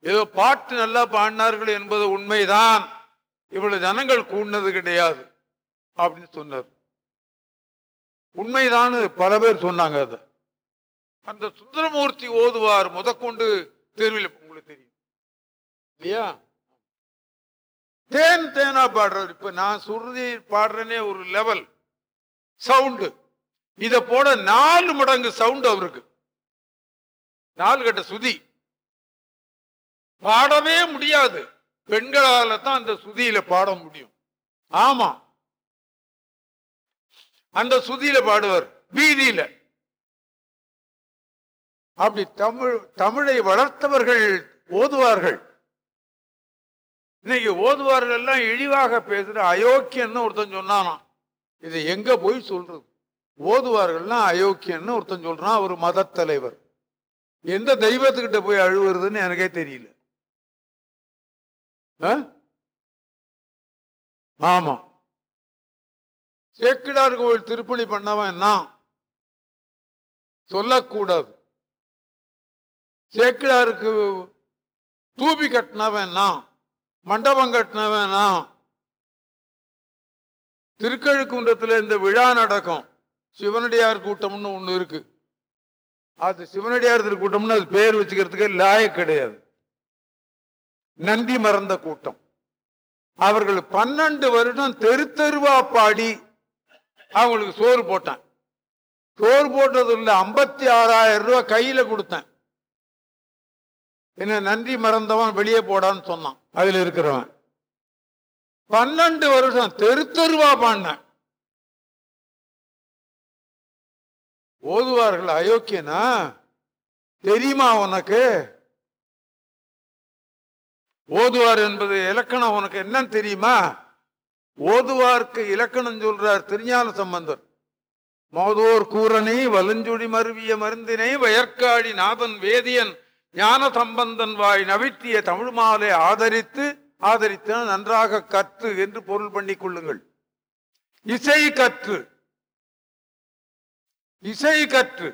ஏதோ பாட்டு நல்லா பாடினார்கள் என்பது உண்மைதான். இவ்வளவு ஜனங்கள் கூடினது கிடையாது அப்படின்னு சொன்னார். உண்மைதான் பல பேர் சொன்னாங்க அதை. அந்த சுந்தரமூர்த்தி ஓதுவார் முதற்கொண்டு தெருவில் இல்லையா? தேன் தேனா பாடுறது. இப்ப நான் சுருதி பாடுறேனே ஒரு லெவல் சவுண்டு இத போட நாலு மடங்கு சவுண்ட் அவருக்கு. நாலு கட்ட சுதி. பாடவே முடியாது. பெண்களால தான் அந்த சுதியில பாட முடியும். ஆமா. அந்த சுதியில பாடுவார். வீதியில. அப்படி தமிழ் தமிழை வளர்த்தவர்கள் ஓதுவார்கள். இன்னைக்கு ஓதுவார்கள் எல்லாம் இழிவாக பேசுற அயோக்கியன்னு ஒருத்தன் சொன்னானாம். இது எங்க போய் சொல்றது? ஓதுவார்கள்லாம் அயோக்கியன்னு ஒருத்தன் சொல்றான் ஒரு மத தலைவர். எந்த தெய்வத்துக்கிட்ட போய் அழுவுறதுன்னு எனக்கே தெரியல. ஆ? ஆமா. சேக்கிடார் கோவில் திருப்பணி பண்ணவன் நான் சொல்லக்கூடாது. சேக்கிடாருக்கு தூபி கட்டினவன் நான் மண்டபம் கட்டினவன்? நான் திருக்கழுக்குன்றத்தில் இந்த விழா நடக்கும். சிவனடியார் கூட்டம்னு ஒன்று இருக்கு. அது சிவனடியார் திருக்கூட்டம்னு அது பேர் வச்சுக்கிறதுக்கு லாய கிடையாது. நந்தி மறந்த கூட்டம். அவர்கள் பன்னெண்டு வருடம் தெரு தெருவா பாடி அவங்களுக்கு சோறு போட்டேன். சோறு போட்டது இல்ல ஐம்பத்தி ஆறாயிரம் ரூபாய் கையில கொடுத்தேன். என்ன நன்றி மறந்தவன் வெளியே போடான்னு சொன்னான். அதில் இருக்கிறவன். பன்னெண்டு வருஷம் தெரு தெருவா பாடினேன். ஓதுவார்கள் அயோக்கியனா? தெரியுமா உனக்கு? ஓதுவார் என்பது இலக்கணம் உனக்கு என்னன்னு தெரியுமா? ஓதுவார்க்கு இலக்கணம் சொல்றார் திருஞான சம்பந்தர். மோதோர் கூரனை வலுஞ்சுடி மருவிய மருந்தினை வயற்காடி நாதன் வேதியன் ஞான சம்பந்தன் வாய் நவித்திய தமிழ் மாலை ஆதரித்து ஆதரித்து நன்றாக கற்று என்று பொருள் பண்ணிக் கொள்ளுங்கள். இசை கற்று. இசை கற்று.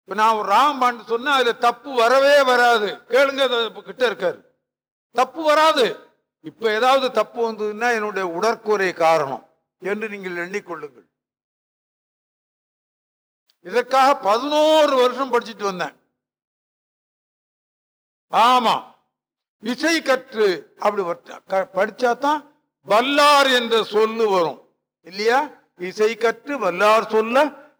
இப்ப நான் ஒரு ராமபாண்டு சொன்னா அதுல தப்பு வரவே வராது. கேளுங்க கிட்ட இருக்காரு. தப்பு வராது. இப்ப ஏதாவது தப்பு வந்ததுன்னா என்னுடைய உடற்கூரை காரணம் என்று நீங்கள் எண்ணிக்கொள்ளுங்கள் இதற்காக பதினோரு வருஷம் படிச்சுட்டு வந்தேன். ஆமா. இசை கற்று அப்படி படிச்சா தான் வல்லார் என்ற சொல்லு வரும். இல்லையா? இசை கற்று வல்லார் சொல்ல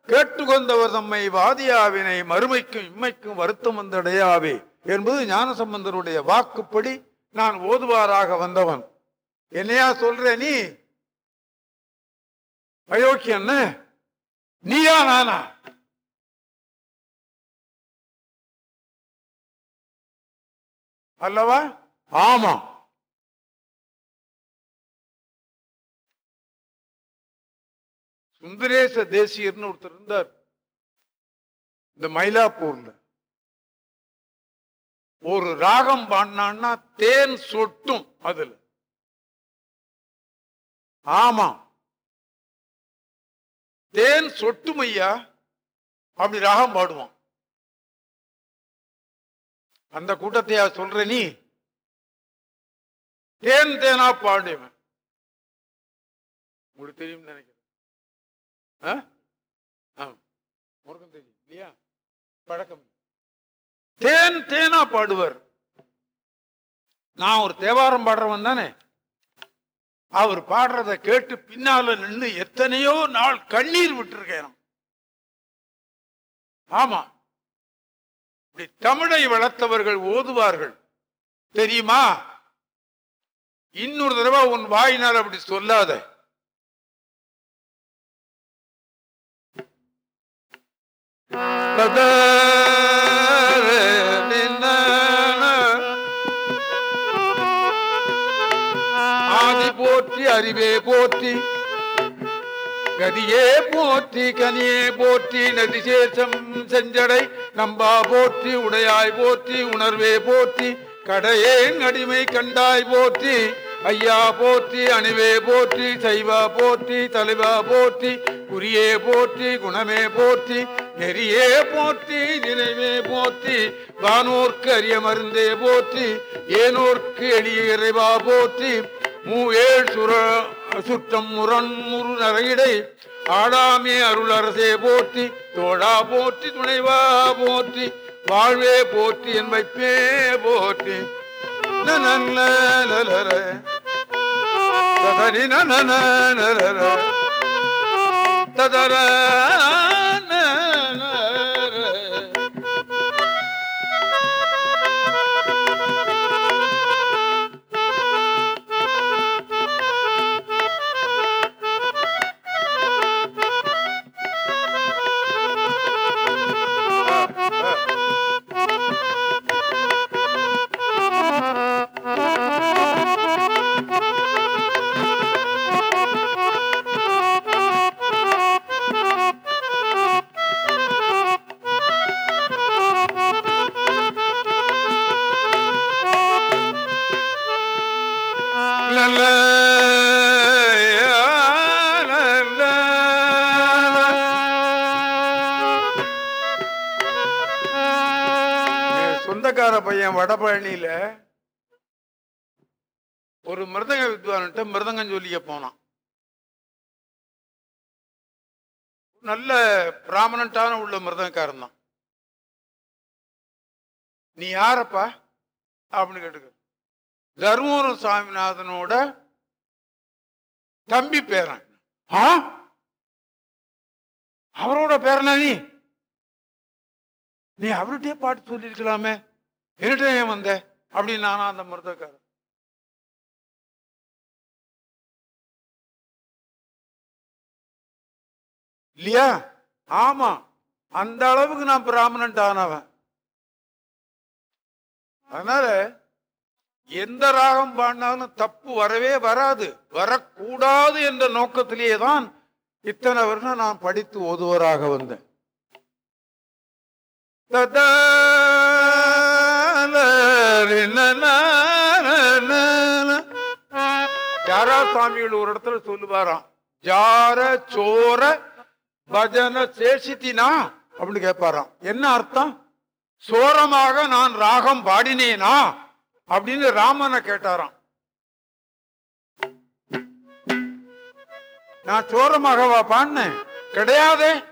கேட்டுக்கொண்டவர் தம்மை வாதியாவினை மறுமைக்கும் இம்மைக்கும் வருத்தம் வந்தடையாவே என்பது ஞானசம்பந்தருடைய வாக்குப்படி நான் ஓதுவாராக வந்தவன். என்னையா சொல்ற நீ? அயோக்கியன்னு நீயா நானா? அல்லவா? ஆமா. சுந்தரேச தேசியர்னு ஒருத்தர் இருந்தார். இந்த மயிலாப்பூர்ல. ஒரு ராகம் பாடினான்னா தேன் சொட்டும் அதுல. ஆமா. தேன் சொட்டும் ஐயா. அப்படி ராகம் பாடுவான். அந்த கூட்டத்தையா சொல்ற நீ? தேன் தேனா பாடுவேன் உங்களுக்கு தெரியும் நினைக்கிறேன். ஆ? ஆ. தெரியும் இல்லையா? பழக்கம். தேன் தேனா பாடுவர். நான் ஒரு தேவாரம் பாடுறவன் தானே. அவர் பாடுறத கேட்டு பின்னால நின்று எத்தனையோ நாள் கண்ணீர் விட்டுருக்கேன். ஆமா இப்படி தமிழை வளர்த்தவர்கள் ஓதுவார்கள். தெரியுமா? இன்னொரு தடவை உன் வாயினால் அப்படி சொல்லாத. ஆதி போற்றி அறிவே போற்றி. கதியே போற்றி கனியே போற்றி நதிசேஷம் செஞ்சடை. நம்பா போற்றி உடையாய் போற்றி உணர்வே போற்றி. கடையேன் அடிமை கண்டாய் போற்றி. ஐயா போற்றி அணிவே போற்றி சைவா போற்றி தலைவா போற்றி. குறியே போற்றி குணமே போற்றி. நெறியே போற்றி நினைவே போற்றி. வானோர்க்கு அரிய மருந்தே போற்றி. ஏனோர்க்கு எளிய இறைவா போற்றி. மூவேழ் சுர சுற்றம் முரண் முரு நரையிடை ஆடாமே அருளரசே போற்றி தோழா போற்றி துணைவா போற்றி வாழ்வே போற்றி என் வைப்பே போற்றி நனநலலர. ததரி நனநலர. ததர என் வடபழனியில ஒரு மிருதங்க வித்வான்கிட்ட மிருதங்கம் சொல்லிக்க போனான். நல்ல பிராமணன்டான உள்ள மிருதங்கக்காரன் தான். நீ யாரப்பா? அப்படின்னு கேட்டுக்க. தர்மபுரம் சாமிநாதனோட தம்பி பேரன். ஆ? அவரோட பேரனா நீ? நீ அவர்கிட்டயே பாட்டு சொல்லியிருக்கலாமே. என்னட்ட ஏன் வந்த? அப்படின்னு நானா அந்த மிருதக்காரன் இல்லையா? ஆமா. அந்த அளவுக்கு நான் பிராமணன் ஆனவன். அதனால எந்த ராகம் பாடினாலும் தப்பு வரவே வராது. வரக்கூடாது என்ற நோக்கத்திலேயே தான் இத்தனை வருஷம் நான் படித்து ஓதுவராக வந்தேன். யாரா சுவாமிகள் ஒரு இடத்துல சொல்லுவாராம்? ஜார சோர பஜன சேஷித்தினா அப்படின்னு கேட்பாராம். என்ன அர்த்தம்? சோரமாக நான் ராகம் பாடினேனா? அப்படின்னு ராமனை கேட்டாராம். நான் சோரமாகவா பாடினேன்? கிடையாதே.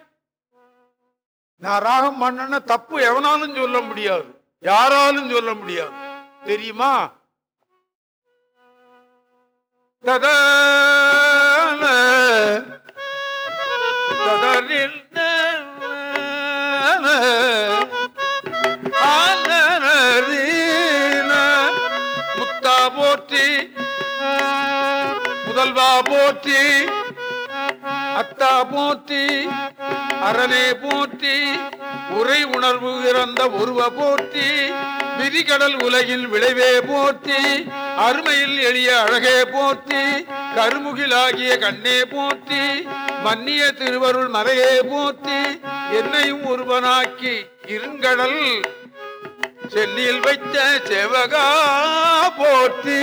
நான் ராகம் பண்ணன தப்பு எவனாலும் சொல்ல முடியாது. யாராலும் சொல்ல முடியாது. தெரியுமா? ததான முத்தா போற்றி முதல்வா போற்றி அத்தா போற்றி அரணே போற்றி உரை உணர்வு இறந்த உருவ போற்றி விதிகடல் உலகில் விளைவே போற்றி அருமையில் எளிய அழகே போற்றி கருமுகிலாகிய கண்ணே போற்றி மன்னிய திருவருள் மறையே போற்றி என்னையும் ஒருவனாக்கி இருங்கடல் சென்னியில் வைத்த செவகா போற்றி.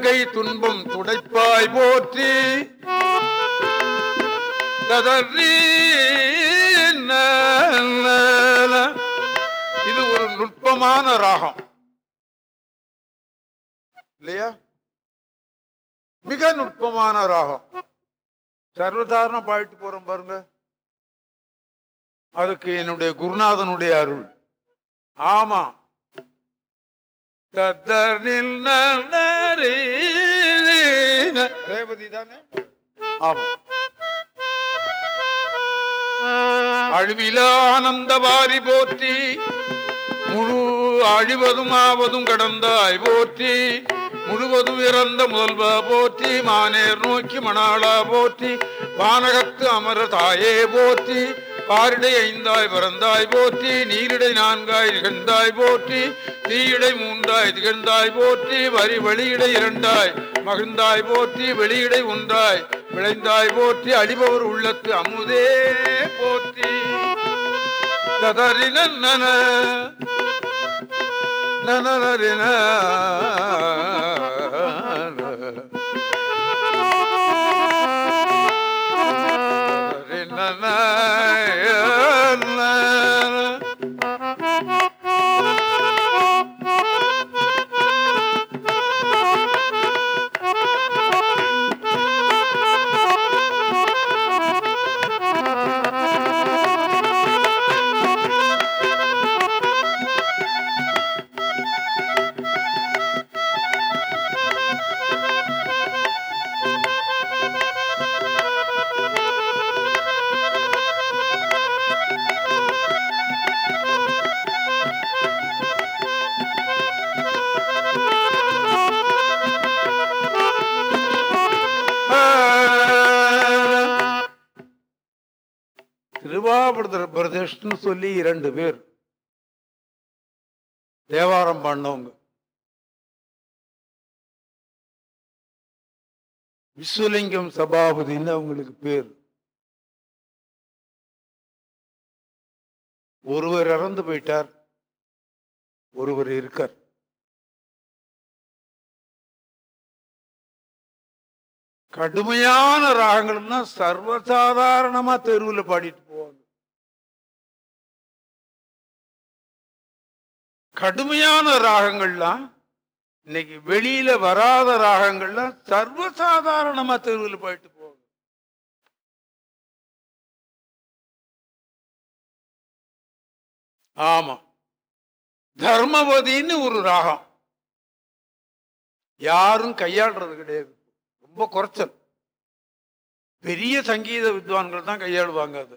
உலகை துன்பம் துடைப்பாய் போற்றி. ததறி இது ஒரு நுட்பமான ராகம். இல்லையா? மிக நுட்பமான ராகம். சர்வசாதாரண பாடிட்டு போறோம் பாருங்க. அதுக்கு என்னுடைய குருநாதனுடைய அருள். ஆமா. தத்தரில் ரேவதி தானே? ஆமா. அழிவில ஆனந்த வாரி போற்றி முழு அழிவதும் ஆவதும் கடந்தாய் போற்றி முழுவதும் இறந்த முதல்வா போற்றி மானேர் நோக்கி மணாளா போற்றி வானகத்து அமர தாயே போற்றி பாரிடை ஐந்தாய் பறந்தாய் போற்றி நீரிடை நான்காய் நிகழ்ந்தாய் போற்றி தீயிடை மூன்றாய் திகழ்ந்தாய் போற்றி வரி வெளியிடை இரண்டாய் மகிழ்ந்தாய் போற்றி வெளியிடை ஒன்றாய் விளைந்தாய் போற்றி அழிபவர் உள்ளத்து அமுதே போற்றி. ததறின நன பிரதேஷ்னு சொல்லி இரண்டு பேர். தேவாரம் பண்ணவங்க. விஸ்வலிங்கம் சபாபதினு அவங்களுக்கு பேர். ஒருவர் இறந்து போயிட்டார். ஒருவர் இருக்கார். கடுமையான ராகங்கள்னா சர்வசாதாரணமா தெருவில் பாடிட்டு போவாங்க. கடுமையான ராகங்கள்லாம் இன்னைக்கு வெளியில வராத ராகங்கள்லாம் சர்வசாதாரணமா தெருவில் போயிட்டு போகும் ஆமா. தர்மவதின்னு ஒரு ராகம். யாரும் கையாளுறது கிடையாது. ரொம்ப குறைச்சல். பெரிய சங்கீத வித்வான்கள் தான் கையாளுவாங்க அது.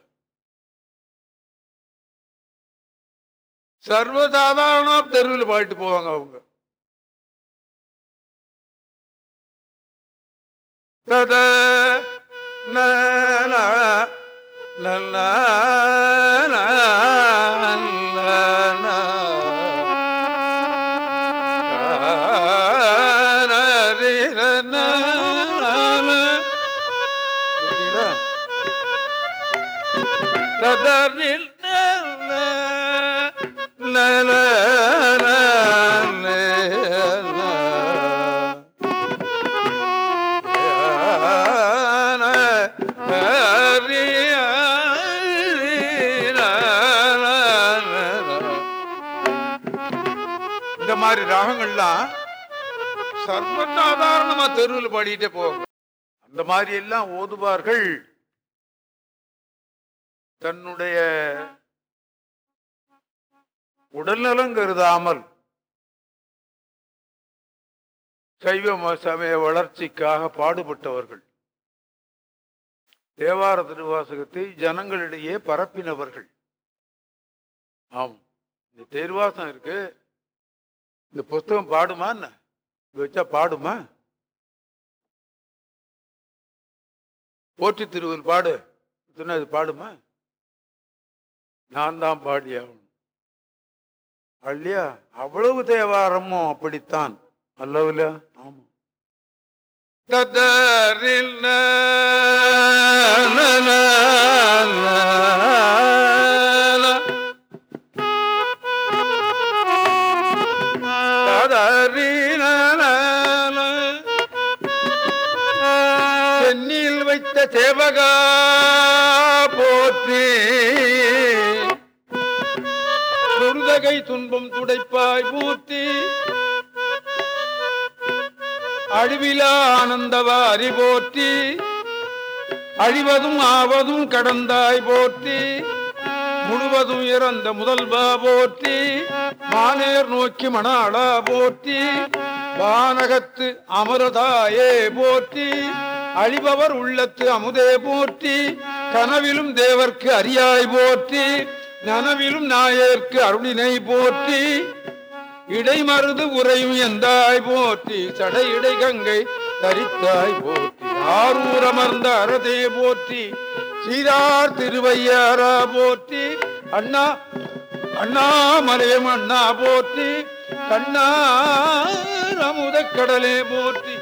சர்வசாதாரண தெருவில் பாடிட்டு போவாங்க அவங்க. தத? ததரில் ராகங்கள்லாம் சர்வசாதாரணமா தெருவில் பாடிட்டே போகும் அந்த மாதிரி எல்லாம் ஓதுவார்கள். தன்னுடைய உடல்நலம் கருதாமல் சைவ சமய வளர்ச்சிக்காக பாடுபட்டவர்கள். தேவார திருவாசகத்தை ஜனங்களிடையே பரப்பினவர்கள். ஆம் இந்த தேர்வாசம் இருக்கு. இந்த புஸ்தகம் பாடுமா என்ன வச்சா பாடுமா போற்றி திருவில் பாடு சொன்னா இது பாடுமா நான் தான் பாடி ஆகணும் இல்லையா அவ்வளவு தேவாரமும் அப்படித்தான் அல்லவுல ஆமா ததரில் வைத்த போற்றி. துந்தகை துன்பம் துடைப்பாய் பூர்த்தி அழிவிலா ஆனந்தவாரி போற்றி. அழிவதும் ஆவதும் கடந்தாய் போற்றி. முழுவதும் இறந்த முதல்வா போற்றி. மானேர் நோக்கி மணாளா போற்றி. வானகத்து அமரதாயே போற்றி. அழிபவர் உள்ளத்து அமுதே போற்றி கனவிலும் தேவர்க்கு அரியாய் போற்றி நனவிலும் நாயர்க்கு அருளினை போற்றி. இடைமருது உறையும் எந்தாய் போற்றி சடை இடை கங்கை தரித்தாய் போற்றி. ஆரூர் அமர்ந்த அறதே போற்றி சீரார் திருவையாரா போற்றி. அண்ணா அண்ணாமலையம் அண்ணா போற்றி கண்ணா அமுத கடலே போற்றி.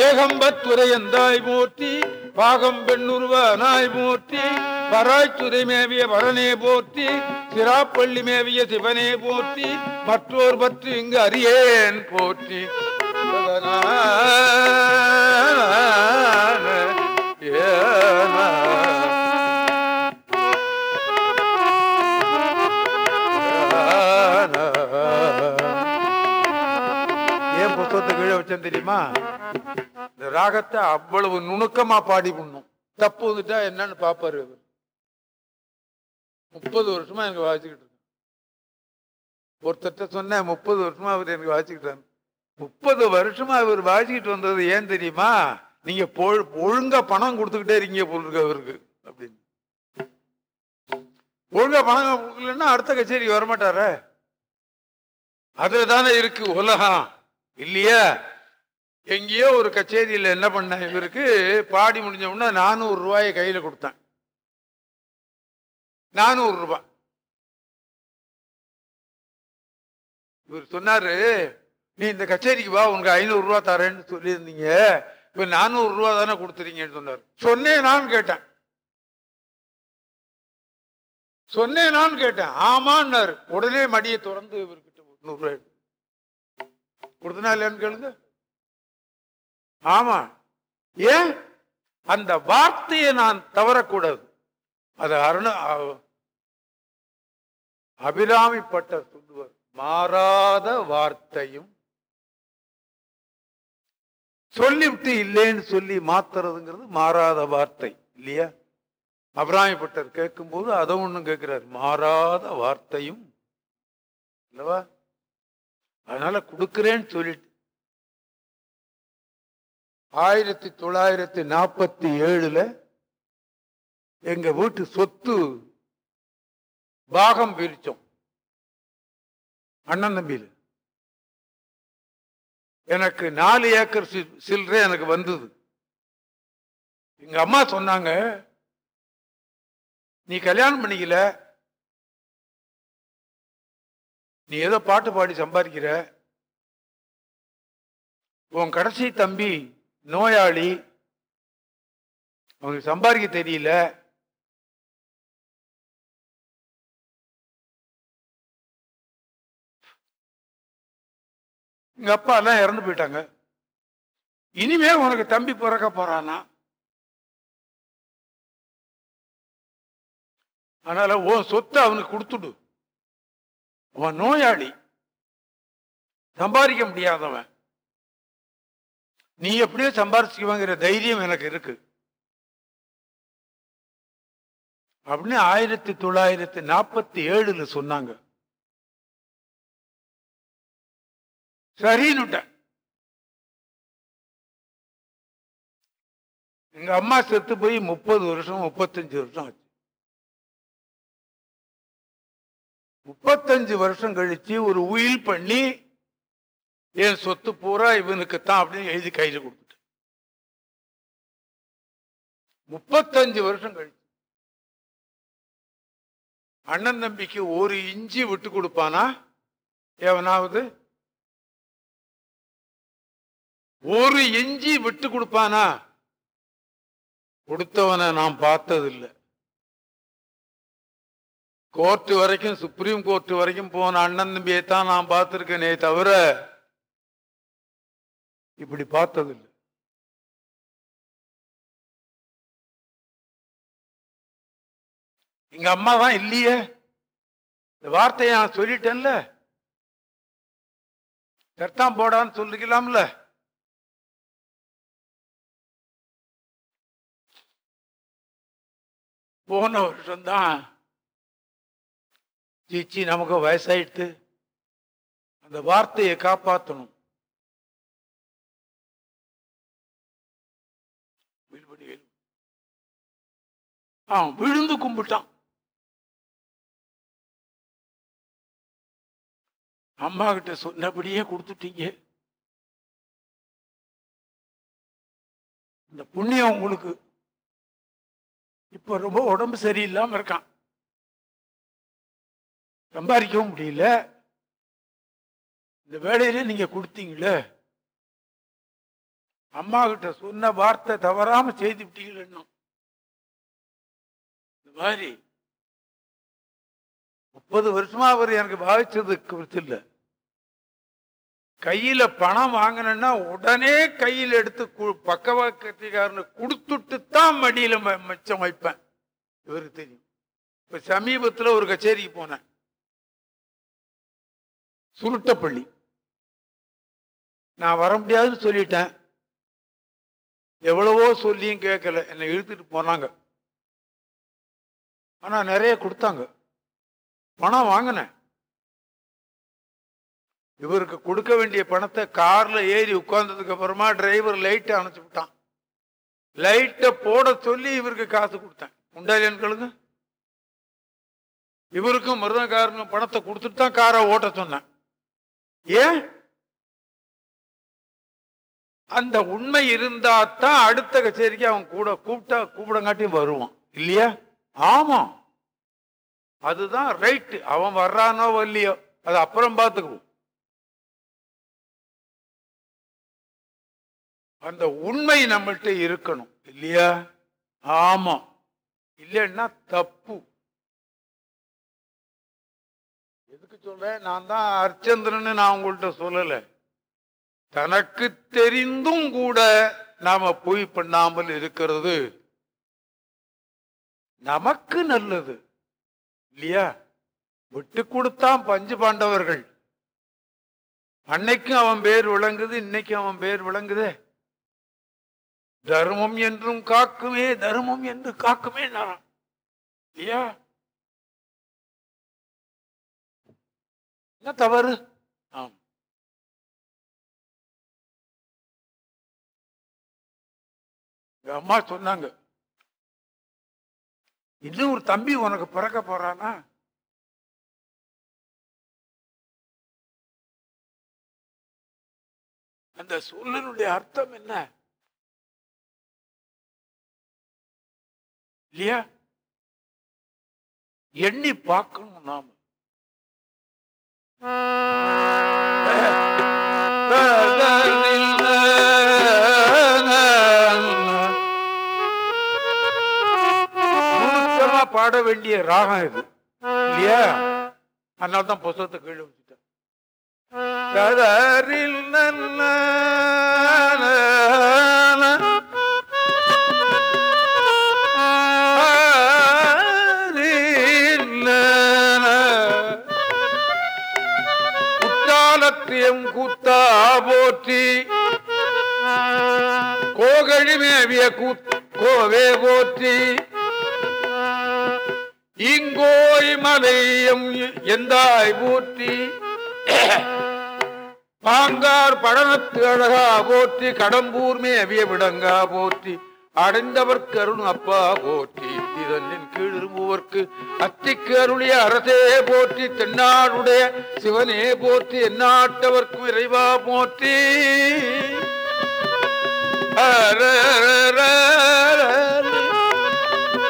ஏகம்பத்துரையந்தாய் மூர்த்தி பாகம் பெண்ணுருவனாய் மூர்த்தி பராய்த்துறை மேவிய வரனே போற்றி சிராப்பள்ளி மேவிய சிவனே போற்றி மற்றோர் பற்றி இங்கு அறியேன் போற்றி. ஏன் புத்தகத்தை கீழே வச்சேன் தெரியுமா? இந்த ராகத்தை அவ்வளவு நுணுக்கமா பாடி பண்ணும். தப்பு வந்துட்டா என்னன்னு பாப்பாரு முப்பது வருஷமா எனக்கு வாசிக்கிட்டு இருக்கேன் ஒருத்தட்ட சொன்னேன் முப்பது வருஷமா அவர் எனக்கு வாசிக்கிட்டாரு முப்பது வருஷமா இவர் வாசிக்கிட்டு வந்தது ஏன் தெரியுமா? நீங்க ஒழுங்கா பணம் கொடுத்துக்கிட்டே இருக்கீங்க போல இருக்கு அவருக்கு அப்படின்னு. ஒழுங்கா பணம் கொடுக்கலன்னா அடுத்த கச்சேரி வரமாட்டார. அதுல தானே இருக்கு உலகம். இல்லையா? எங்கேயோ ஒரு கச்சேரியில் என்ன பண்ணேன் இவருக்கு பாடி முடிஞ்ச உடனே நானூறு ரூபாயை கையில் கொடுத்தேன். நானூறு ரூபாய் இவர் சொன்னாரு நீ இந்த கச்சேரிக்கு வா உனக்கு ஐநூறுரூவா தரேன்னு சொல்லியிருந்தீங்க. இப்ப நானூறு தானே கொடுத்துறீங்கன்னு சொன்னார். சொன்னேன் நான் கேட்டேன். சொன்னேன் நான் கேட்டேன். ஆமான்னாரு. உடனே மடியை திறந்து இவர்கிட்ட நூறு ரூபாய் கொடுத்தனா இல்லையான்னு கேளுங்க. ஆமா. ஏன்? அந்த வார்த்தையை நான் தவறக்கூடாது. அது அருண அபிராமிப்பட்ட அபிராமிப்பட்டர் சொல்லுவார் மாறாத வார்த்தையும் சொல்லிவிட்டு இல்லைன்னு சொல்லி மாத்துறதுங்கிறது மாறாத வார்த்தை இல்லையா? அபிராமிப்பட்டர் கேட்கும்போது அதை ஒன்றும் கேட்கிறார் மாறாத வார்த்தையும் அல்லவா அதனால கொடுக்கிறேன்னு சொல்லிட்டு ஆயிரத்தி தொள்ளாயிரத்தி நாற்பத்தி ஏழுல எங்க வீட்டு சொத்து பாகம் பிரிச்சோம் அண்ணன் தம்பியில். எனக்கு நாலு ஏக்கர் சி- சில்லறை எனக்கு வந்தது. எங்க அம்மா சொன்னாங்க நீ கல்யாணம் பண்ணிக்கல. நீ ஏதோ பாட்டு பாடி சம்பாதிக்கிற. உன் கடைசி தம்பி நோயாளி அவங்களுக்கு சம்பாதிக்க தெரியல. எங்கள் அப்பா எல்லாம் இறந்து போயிட்டாங்க. இனிமே உனக்கு தம்பி பிறக்க போறானா? அதனால உன் சொத்தை அவனுக்கு கொடுத்துடு. அவன் நோயாளி. சம்பாதிக்க முடியாதவன். நீ எப்படியோ சம்பாரிச்சுக்குவாங்கிற தைரியம் எனக்கு இருக்கு. அப்படின்னு ஆயிரத்தி தொள்ளாயிரத்தி நாற்பத்தி ஏழுல சொன்னாங்க. சரின்னுட்டேன் எங்க அம்மா செத்து போய் முப்பது வருஷம் முப்பத்தஞ்சு வருஷம் ஆச்சு. முப்பத்தஞ்சு வருஷம் கழிச்சு ஒரு உயில் பண்ணி என் சொத்து பூரா இவனுக்கு தான் அப்படின்னு எழுதி கையில் கொடுத்துட்டு முப்பத்தஞ்சு வருஷம் கழிச்சு. அண்ணன் தம்பிக்கு ஒரு இஞ்சி விட்டு கொடுப்பானா? எவனாவது? ஒரு இஞ்சி விட்டு கொடுப்பானா? கொடுத்தவனை நான் பார்த்ததில்லை. கோர்ட்டு வரைக்கும் சுப்ரீம் கோர்ட்டு வரைக்கும் போன அண்ணன் தம்பியை தான் நான் பார்த்துருக்கேனே தவிர இப்படி பார்த்ததில்லை. எங்க அம்மா தான் இல்லையே. இந்த வார்த்தையை நான் சொல்லிட்டேன்ல. சர்த்தாம் போடான்னு சொல்லிக்கலாம்ல போன வருஷம்தான் ஜிச்சி நமக்கு வயசாயிட்டு அந்த வார்த்தையை காப்பாற்றணும் ஆ விழுந்து கும்பிட்டான். அம்மா கிட்ட சொன்னபடியே கொடுத்துட்டீங்க. இந்த புண்ணியம் உங்களுக்கு. இப்ப ரொம்ப உடம்பு சரியில்லாம இருக்கான். சம்பாதிக்கவும் முடியல. இந்த வேலையில நீங்க கொடுத்தீங்களே. அம்மா கிட்ட சொன்ன வார்த்தை தவறாம செய்து இன்னும் இந்த மாதிரி முப்பது வருஷமா அவர் எனக்கு பாதிச்சது குறித்து இல்லை. கையில பணம் வாங்கினா உடனே கையில் எடுத்து கு- பக்கவாக்கத்துக்காரனு கொடுத்துட்டு தான் மடியில ம- மிச்சம் வைப்பேன். இவருக்கு தெரியும். இப்ப சமீபத்தில் ஒரு கச்சேரிக்கு போனேன். சுருட்டப்பள்ளி நான் வர முடியாதுன்னு சொல்லிட்டேன். எவ்வளவோ சொல்லியும் கேட்கல. என்னை இழுத்துட்டு போனாங்க. ஆனால் நிறைய கொடுத்தாங்க. பணம் வாங்கினேன். இவருக்கு கொடுக்க வேண்டிய பணத்தை காரில் ஏறி உட்கார்ந்ததுக்கு அப்புறமா டிரைவர் லைட்டை அணைச்சு விட்டான். லைட்டை போட சொல்லி இவருக்கு காசு கொடுத்தேன். உண்டாயிலேன்னு இவருக்கும் மிருதங்காரனும் பணத்தை கொடுத்துட்டு தான் காரை ஓட்ட சொன்னேன். ஏன்? அந்த உண்மை இருந்தா தான் அடுத்த கச்சேரிக்கு அவன் கூட கூப்பிட்டா கூப்பிடங்காட்டியும் வருவான். இல்லையா? ஆமாம் அதுதான் ரைட்டு அவன் வர்றானோ வரலையோ அது அப்புறம் பார்த்துக்குவோம். அந்த உண்மை நம்மள்கிட்ட இருக்கணும். இல்லையா? ஆமா. இல்லைன்னா தப்பு. எதுக்கு சொல்றேன்? நான் தான் அர்ச்சந்திரன்னு நான் உங்கள்கிட்ட சொல்லல. தனக்கு தெரிந்தும் கூட நாம பொய் பண்ணாமல் இருக்கிறது நமக்கு நல்லது. இல்லையா? விட்டு கொடுத்தான் பஞ்சு பாண்டவர்கள். அன்னைக்கும் அவன் பேர் விளங்குது இன்னைக்கும் அவன் பேர் விளங்குதே. தர்மம் என்றும் காக்குமே தர்மம் என்று காக்குமே நான். இல்லையா? என்ன தவறு? ஆம். எங்க அம்மா சொன்னாங்க இன்னும் ஒரு தம்பி உனக்கு பிறக்க போறானா? அந்த சொல்லனுடைய அர்த்தம் என்ன? இல்லையா? எண்ணி பார்க்கணும் நாம. நுணுக்கமா பாட வேண்டிய ராகம் இது. இல்லையா? அதனால தான் புஸ்தகத்தை கீழே வச்சுட்டேன் கதறில் நல்ல குற்றாலத்தியம் கூத்தா போற்றி. கோகழிமே அவிய கூத் கோவே போற்றி. இங்கோய் மலையம் எந்தாய் போற்றி? பாங்கார் படனத்து அழகா போற்றி கடம்பூர்மே அவிய விடங்கா போற்றி. அடைந்தவர் கருண் அப்பா போற்றி இதனின் கீழ் மூவர்க்கு அத்திக்கு அருளிய அரசே போற்றி தென்னாடுடைய சிவனே போற்றி எந்நாட்டவர்க்கும் இறைவா போற்றி.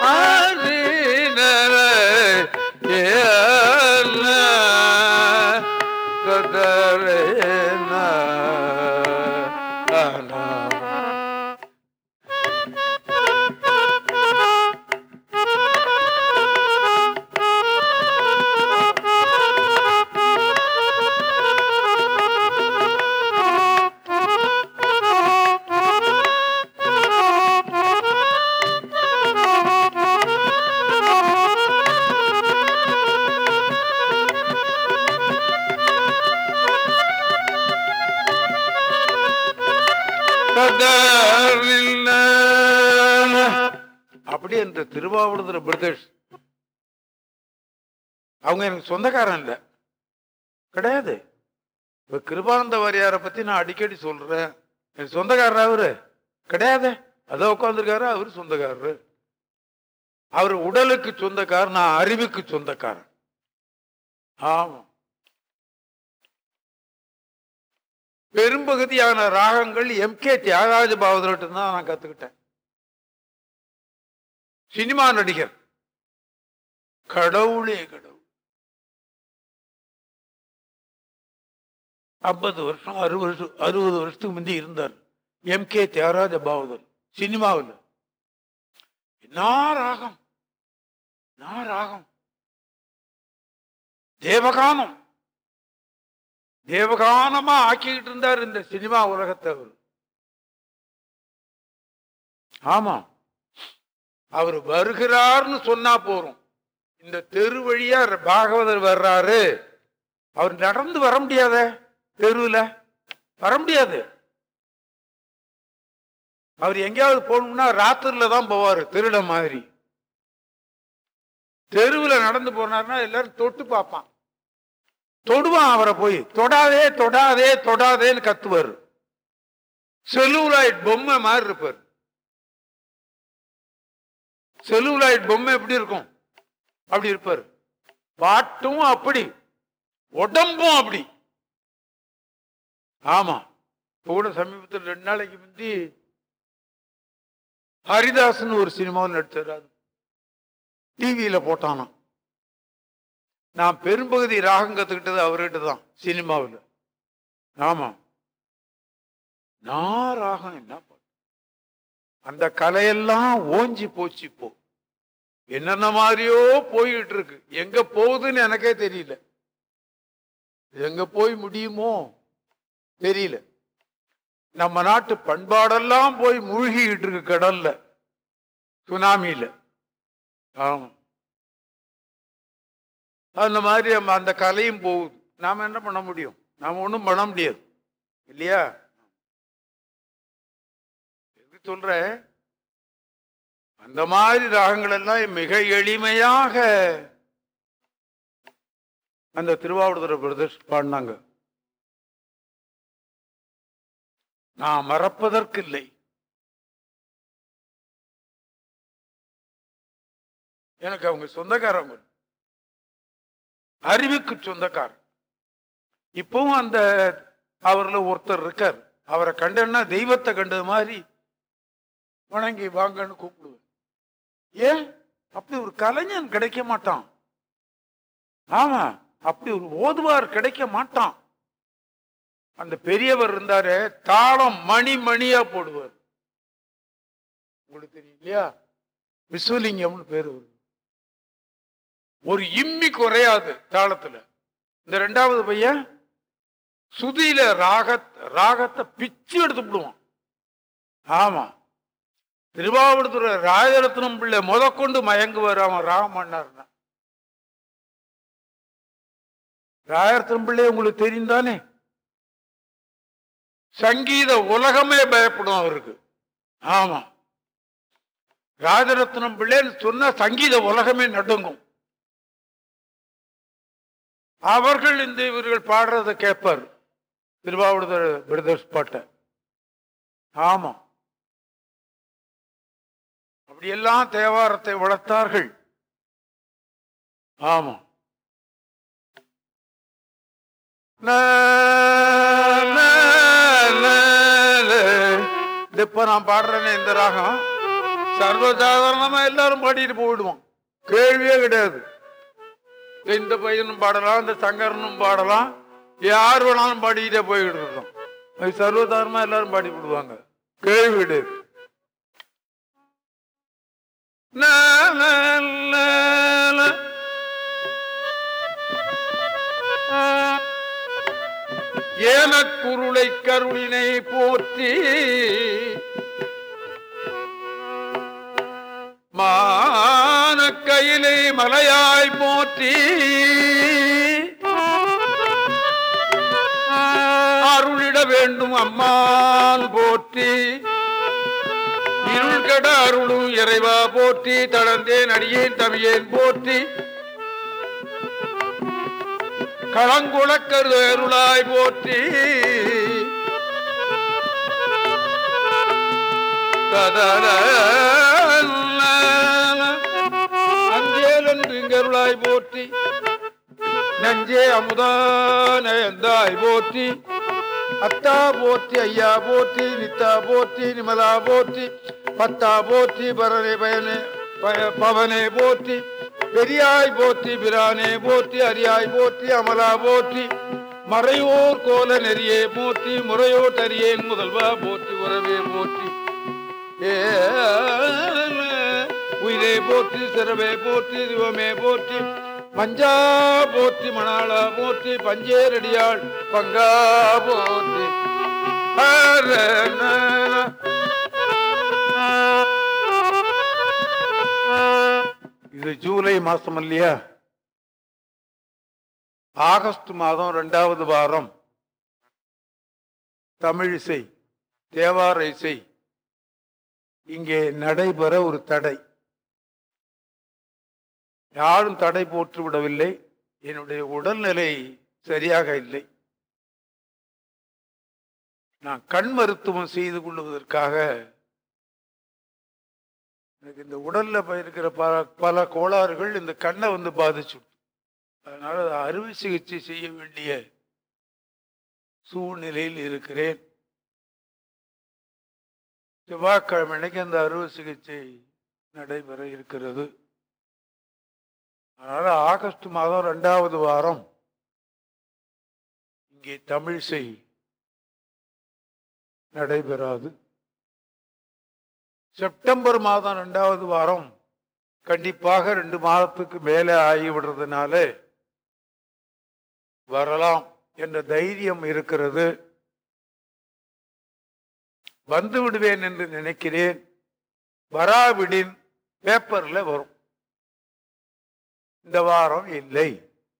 ஆ அந்த பிரிட்டிஷ் பிரதேஷ் அவங்க எனக்கு சொந்தக்காரன் இல்லை. கிடையாது. இப்போ கிருபானந்த வாரியாரை பற்றி நான் அடிக்கடி சொல்கிறேன் எனக்கு சொந்தக்காரர் அவரு? கிடையாது. அதை உட்காந்துருக்காரு அவர் சொந்தக்காரரு. அவர் உடலுக்கு சொந்தக்காரர் நான் அறிவுக்கு சொந்தக்காரன். ஆமாம் பெரும்பகுதியான ராகங்கள் எம் கே தியாகராஜ பாவதர்கிட்ட தான் நான் கற்றுக்கிட்டேன் சினிமா நடிகர். கடவுளே கடவுள். ஐம்பது வருஷம் அறுபது வருஷம் அறுபது வருஷத்துக்கு முந்தி இருந்தார். எம். கே. தியாகராஜ பாவதர் சினிமாவில். என்ன ராகம்? என்ன ராகம்? தேவகானம். தேவகானமா ஆக்கிக்கிட்டு இருந்தார் இந்த சினிமா உலகத்தை அவர். ஆமா அவர் வருகிறார்னு சொன்னா போறோம். இந்த தெரு வழியா பாகவதர் வர்றாரு. அவர் நடந்து வர முடியாத தெருவில் வர முடியாது. அவர் எங்கேயாவது போகணும்னா ராத்திரில தான் போவார் திருட மாதிரி. தெருவில் நடந்து போனார்னா எல்லாரும் தொட்டு பார்ப்பான். தொடுவான் அவரை போய். தொடாதே தொடாதே தொடாதேன்னு கத்துவார். செலுலாய்ட் பொம்மை மாதிரி இருப்பார். செலுலாய்ட் பொம்மை எப்படி இருக்கும்? அப்படி இருப்பார். பாட்டும் அப்படி. உடம்பும் அப்படி. ஆமா. கூட சமீபத்தில் ரெண்டு நாளைக்கு முந்தி ஹரிதாசன் ஒரு சினிமாவில் நடிச்சார் அது. டிவியில போட்டானாம் நான் பெரும்பகுதி ராகம் கத்துக்கிட்டது அவர்கிட்ட தான் சினிமாவில். ஆமா. நான் ராகம் என்ன அந்த கலையெல்லாம் ஓஞ்சி போச்சு இப்போ. என்னென்ன மாதிரியோ போய்கிட்டு இருக்கு எங்க போகுதுன்னு எனக்கே தெரியல. எங்க போய் முடியுமோ தெரியல. நம்ம நாட்டு பண்பாடெல்லாம் போய் மூழ்கிக்கிட்டு இருக்கு கடல்ல. சுனாமியில. ஆமா. அந்த மாதிரி அந்த கலையும் போகுது. நாம என்ன பண்ண முடியும்? நாம ஒன்றும் பண்ண முடியாது. இல்லையா? எதுக்கு சொல்றேன். அந்த மாதிரி ராகங்கள் எல்லாம் மிக எளிமையாக அந்த திருவாவூர் பிரதர்ஸ் பாடினாங்க. நான் மறப்பதற்கு இல்லை எனக்கு அவங்க சொந்தக்காரங்க அறிவுக்கு சொந்தக்காரர். இப்பவும் அந்த அவர்ல ஒருத்தர் இருக்கார். அவரை கண்டன்னா தெய்வத்தை கண்டது மாதிரி வணங்கி வாங்கன்னு கூப்பிடுவேன். ஏன்? அப்படி ஒரு கலைஞன் கிடைக்க மாட்டான். ஆமா அப்படி ஒரு ஓதுவார் கிடைக்க மாட்டான். அந்த பெரியவர் இருந்தாரு தாளம் மணி மணியா போடுவார். உங்களுக்கு தெரியும் இல்லையா விஸ்வலிங்கம்னு பேர் ஒரு இம்மி குறையாது தாளத்துல. இந்த ரெண்டாவது பையன் சுதியில ராக ராகத்தை பிச்சு எடுத்து விடுவான் ஆமா திருவாவூர்துறை ராஜரத்னம் பிள்ளை முதற்கொண்டு மயங்குவார் அவன் ராகமன்னார்னா ராஜரத்னம் பிள்ளை உங்களுக்கு தெரியும் தானே சங்கீத உலகமே பயப்படும் அவருக்கு. ஆமா. ராஜரத்னம் பிள்ளைன்னு சொன்னா சங்கீத உலகமே நடுங்கும். அவர்கள் இந்த இவர்கள் பாடுறதை கேட்பார். திருவாவூர் பிரதர்ஸ் பாட்டை. ஆமா. இப்படியெல்லாம் தேவாரத்தை வளர்த்தார்கள். ஆமா. இப்ப நான் பாடுறேனே இந்த ராகம். சர்வசாதாரணமா எல்லாரும் பாடிட்டு போயிடுவோம். கேள்வியே கிடையாது. இந்த பையனும் பாடலாம் இந்த சங்கரனும் பாடலாம். யார் வேணாலும் பாடிக்கிட்டே போய்கிட்டு இருக்கோம் அது சர்வசாதாரணமா எல்லாரும் பாடி போடுவாங்க கேள்வி கிடையாது. ஏனக்குருளை கருளினை போற்றி மான கையிலை மலையாய் போற்றி அருளிட வேண்டும் அம்மான் போற்றி இருள் அருளும் இறைவா போற்றி தளர்ந்தேன் அடியேன் தமியேன் போற்றி. களங்குளக்கரு அருளாய் போற்றி. அஞ்சேலன்று போற்றி. நஞ்சே அமுதான எந்தாய் போற்றி. அத்தா போற்றி ஐயா போற்றி நித்தா போற்றி நிமலா போற்றி. பத்தா போற்றி பரனை பயனே பவனை பவனே போற்றி பெரியாய் போற்றி பிரானே போற்றி அரியாய் போற்றி அமலா போற்றி மறையோர் கோல நெறியே போற்றி முறையோர் தரியேன் முதல்வா போற்றி உறவே போற்றி. ஏ உயிரே போற்றி சிறவே போற்றி சிவமே போற்றி மஞ்சா போற்றி மணாளா போற்றி பஞ்சேரடியாள் பங்கா போற்றி. இது ஜூலை மாசம் இல்லையா? ஆகஸ்ட் மாதம் ரெண்டாவது வாரம். தமிழ் இசை தேவார இசை. இங்கே நடைபெற ஒரு தடை. யாரும் தடை போட்டு விடவில்லை. என்னுடைய உடல்நிலை சரியாக இல்லை. நான் கண் மருத்துவம் செய்து கொள்வதற்காக எனக்கு இந்த உடலில் இருக்கிற பல பல கோளாறுகள் இந்த கண்ணை வந்து பாதிச்சு. அதனால் அதை அறுவை சிகிச்சை செய்ய வேண்டிய சூழ்நிலையில் இருக்கிறேன். செவ்வாய்க்கிழமை அன்னைக்கு அந்த அறுவை சிகிச்சை நடைபெற இருக்கிறது. அதனால் ஆகஸ்ட் மாதம் ரெண்டாவது வாரம் இங்கே தமிழிசை நடைபெறாது. செப்டம்பர் மாதம் ரெண்டாவது வாரம் கண்டிப்பாக ரெண்டு மாதத்துக்கு மேலே ஆகிவிடுறதுனால வரலாம் என்ற தைரியம் இருக்கிறது. வந்து விடுவேன் என்று நினைக்கிறேன். வராவிடின் பேப்பரில் வரும். இந்த வாரம் இல்லை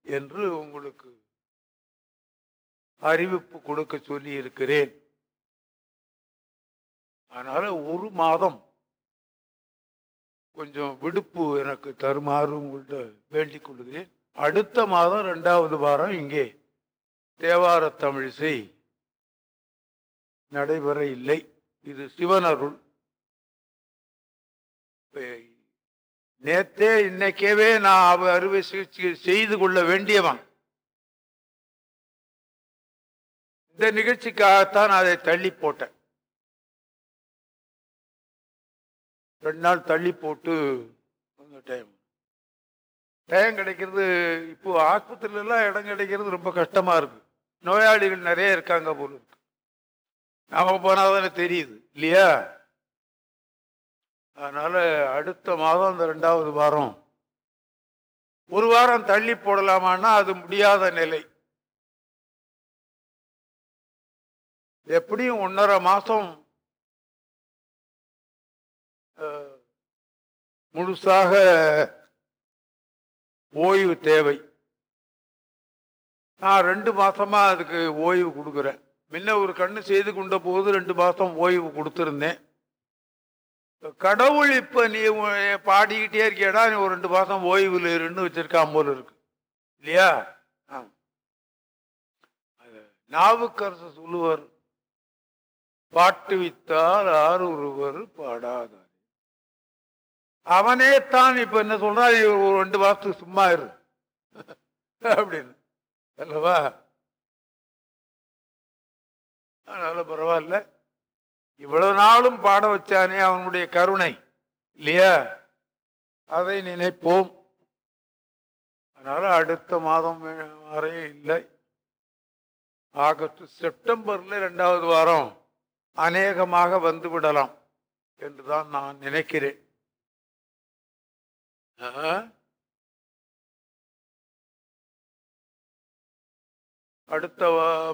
என்று உங்களுக்கு அறிவிப்பு கொடுக்க சொல்லி இருக்கிறேன் அதனால ஒரு மாதம் கொஞ்சம் விடுப்பு எனக்கு தருமாறு உங்கள்கிட்ட வேண்டிக் கொள்கிறேன். அடுத்த மாதம் ரெண்டாவது வாரம் இங்கே. தேவார தமிழிசை நடைபெற இல்லை. இது சிவனருள் அருள். நேத்தே இன்னைக்கேவே நான் அவ அறுவை சிகிச்சை செய்து கொள்ள வேண்டியவன். இந்த நிகழ்ச்சிக்காகத்தான் அதை தள்ளி போட்டேன். ரெண்டு நாள் தள்ளி போட்டு டைம் டைம் கிடைக்கிறது இப்போ ஆஸ்பத்திரியிலலாம் இடம் கிடைக்கிறது ரொம்ப கஷ்டமாக இருக்கு. நோயாளிகள் நிறைய இருக்காங்க போல இருக்கு. நாம போனாதானே தெரியுது இல்லையா? அதனால் அடுத்த மாதம் அந்த ரெண்டாவது வாரம். ஒரு வாரம் தள்ளி போடலாமான்னா அது முடியாத நிலை. எப்படியும் ஒன்றரை மாதம் முழுசாக ஓய்வு தேவை. நான் ரெண்டு மாதமாக அதுக்கு ஓய்வு கொடுக்குறேன். முன்ன ஒரு கண்ணு செய்து கொண்ட போது ரெண்டு மாதம் ஓய்வு கொடுத்துருந்தேன். கடவுள் இப்போ நீ பாடிக்கிட்டே இருக்கியடா நீ ஒரு ரெண்டு மாதம் ஓய்வில் இருன்னு வச்சிருக்கான் போல இருக்கு. இல்லையா? ஆ. அது நாவுக்கரசு சொல்லுவார் பாட்டு வித்தால் ஆறு ஒருவர் பாடாது அவனே தான் இப்ப என்ன சொல்றான் ஒரு ரெண்டு வாரத்துக்கு சும்மா இரு. அப்படின்னு. அல்லவா? அதனால பரவாயில்ல. இவ்வளவு நாளும் பாட வச்சானே அவனுடைய கருணை. இல்லையா? அதை நினைப்போம். அதனால அடுத்த மாதம் வரை இல்லை. ஆகஸ்ட் செப்டம்பர்ல இரண்டாவது வாரம் அநேகமாக வந்து விடலாம் என்றுதான் நான் நினைக்கிறேன். அடுத்த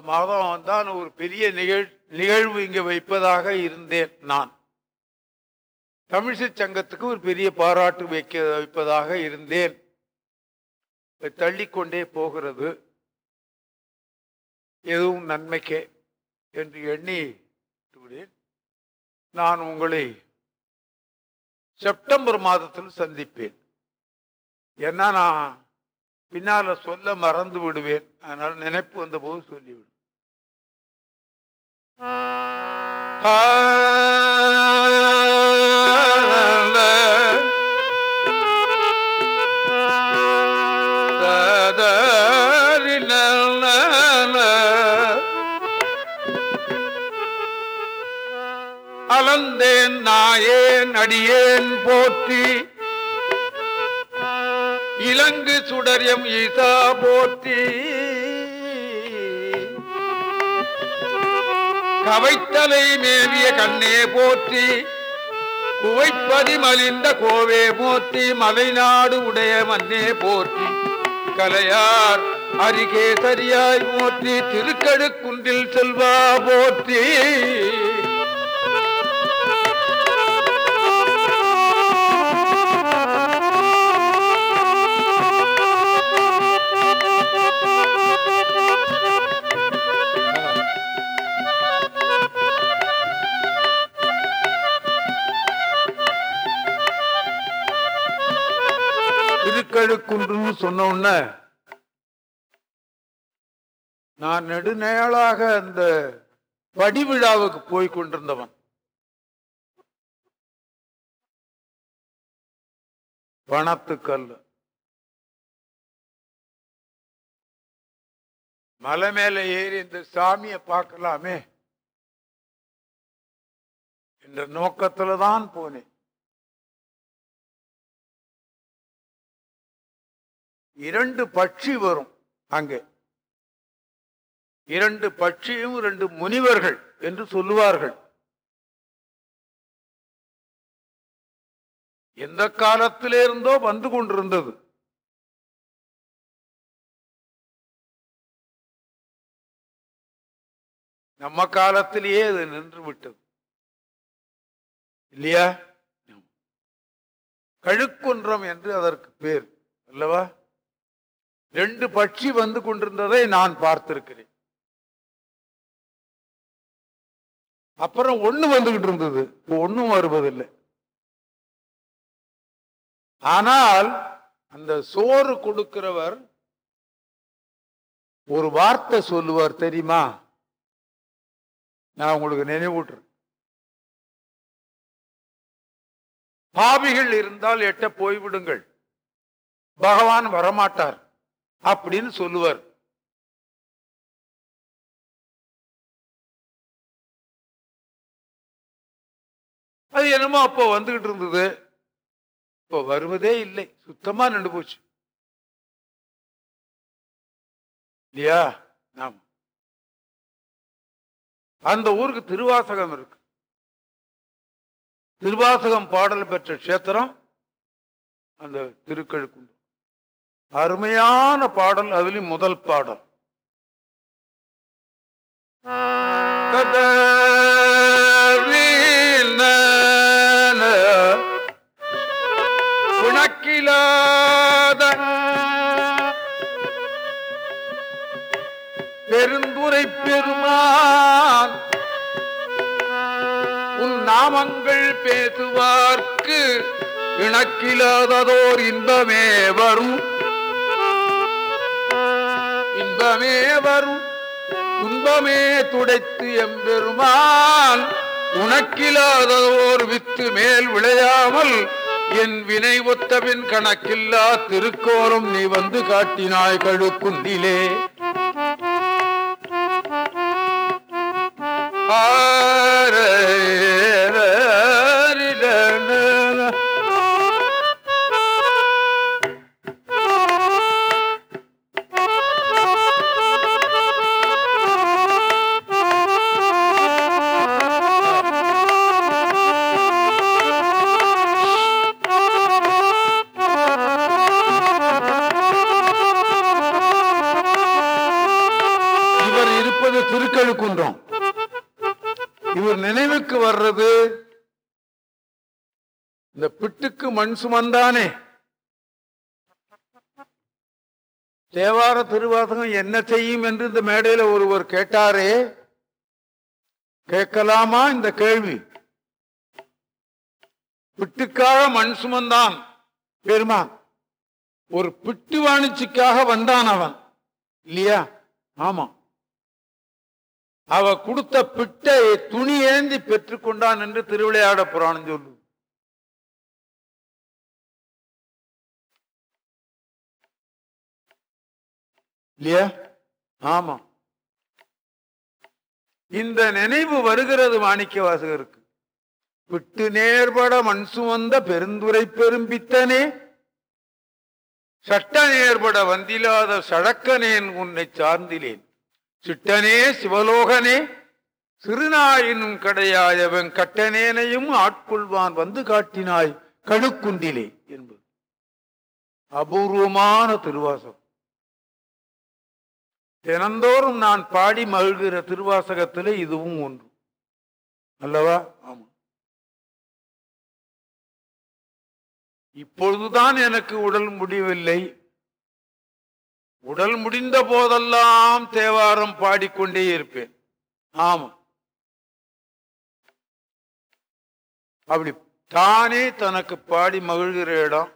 மாதம் தான் ஒரு பெரிய நிகழ் நிகழ்வு இங்கே வைப்பதாக இருந்தேன் நான். தமிழிசை சங்கத்துக்கு ஒரு பெரிய பாராட்டு வைக்க வைப்பதாக இருந்தேன். தள்ளிக்கொண்டே போகிறது. எதுவும் நன்மைக்கே என்று எண்ணி நான் உங்களை செப்டம்பர் மாதத்தில் சந்திப்பேன். ஏன்னா நான் பின்னால சொல்ல மறந்து விடுவேன். அதனால நினைப்பு வந்த போது சொல்லிவிடும் அலந்தேன் நாயேன் அடியேன் போற்றி இலங்கு சுடரியம் ஈசா போற்றி. கவைத்தலை மேவிய கண்ணே போற்றி. குவைப்பதி மலிந்த கோவே போற்றி. மலைநாடு உடைய மன்னே போற்றி. கலையார் அருகே சரியாய் போற்றி. திருக்கடுக்குன்றில் செல்வா போற்றி. திருக்கழுக்குன்றுன்னு சொன்ன உடனே நான் நெடுநேளாக அந்த படிவிழாவுக்கு போய் கொண்டிருந்தவன். பணத்துக்கல் மலை மேல ஏறி இந்த சாமியை பார்க்கலாமே. என்ற நோக்கத்துல தான் போனேன். இரண்டு பட்சி வரும் அங்கே. இரண்டு பட்சியும் இரண்டு முனிவர்கள் என்று சொல்லுவார்கள். எந்த காலத்திலிருந்தோ வந்து கொண்டிருந்தது. நம்ம காலத்திலேயே அது நின்று விட்டது. இல்லையா? கழுக்குன்றம் என்று அதற்கு பேர் அல்லவா? ரெண்டு பட்சி வந்து கொண்டிருந்ததை நான் பார்த்திருக்கிறேன். அப்புறம் ஒண்ணு வந்துகிட்டு இருந்தது. ஒன்றும் ஒண்ணும் வருவதில்லை. ஆனால் அந்த சோறு கொடுக்கிறவர் ஒரு வார்த்தை சொல்லுவார் தெரியுமா? நான் உங்களுக்கு நினைவூட்டுறேன். பாவிகள் இருந்தால் எட்ட போய்விடுங்கள். பகவான் வரமாட்டார். அப்படின்னு சொல்லுவார். அது என்னமோ அப்போ வந்துகிட்டு இருந்தது. இப்போ வருவதே இல்லை. சுத்தமா நின்று போச்சு. இல்லையா? ஆமா. அந்த ஊருக்கு திருவாசகம் இருக்கு. திருவாசகம் பாடல் பெற்ற கஷேத்திரம் அந்த திருக்கழுக்குண்டு. அருமையான பாடல் அதுலேயும் முதல் பாடல். பிணக்கிலாத பெருந்துரை பெருமான் உன் நாமங்கள் பேசுவார்க்கு இணக்கிலாததோர் இன்பமே வரும். இன்பமே வரும். துன்பமே துடைத்து எம்பெருமான் உனக்கில்லாததோர் வித்து மேல் விளையாமல் என் வினை ஒத்தபின் கணக்கில்லா திருக்கோரும் நீ வந்து காட்டினாய் கழுக்குண்டிலே. ஆ மண் சுமந்தானே? தேவார திருவாசகம் என்ன செய்யும் என்று இந்த மேடையில ஒருவர் கேட்டாரே? கேட்கலாமா இந்த கேள்வி? பிட்டுக்காக மண் சுமந்தான் பெருமா ஒரு பிட்டு வாணிச்சிக்காக வந்தான் அவன். இல்லையா? ஆமா. அவ கொடுத்த பிட்டை துணி ஏந்தி பெற்றுக்கொண்டான் என்று திருவிளையாட புராணம் சொல்லு இல்லையா? ஆமா. இந்த நினைவு வருகிறது மாணிக்க வாசகருக்கு விட்டு நேர்பட மண் சுமந்த பெருந்துரை பெரும்பித்தனே. சட்ட நேர்பட வந்திலாத சழக்கனேன் உன்னை சார்ந்திலேன். சிட்டனே சிவலோகனே. சிறுநாயினும் கடையாயவன் கட்டனேனையும் ஆட்கொள்வான் வந்து காட்டினாய் கழுக்குண்டிலே என்பது. அபூர்வமான திருவாசகம். தினந்தோறும் நான் பாடி மகிழ்கிற திருவாசகத்தில் இதுவும் ஒன்று. அல்லவா? ஆமா. இப்பொழுதுதான் எனக்கு உடல் முடியவில்லை. உடல் முடிந்த போதெல்லாம் தேவாரம் பாடிக்கொண்டே இருப்பேன். ஆமா. அப்படி தானே தனக்கு பாடி மகிழ்கிற இடம்.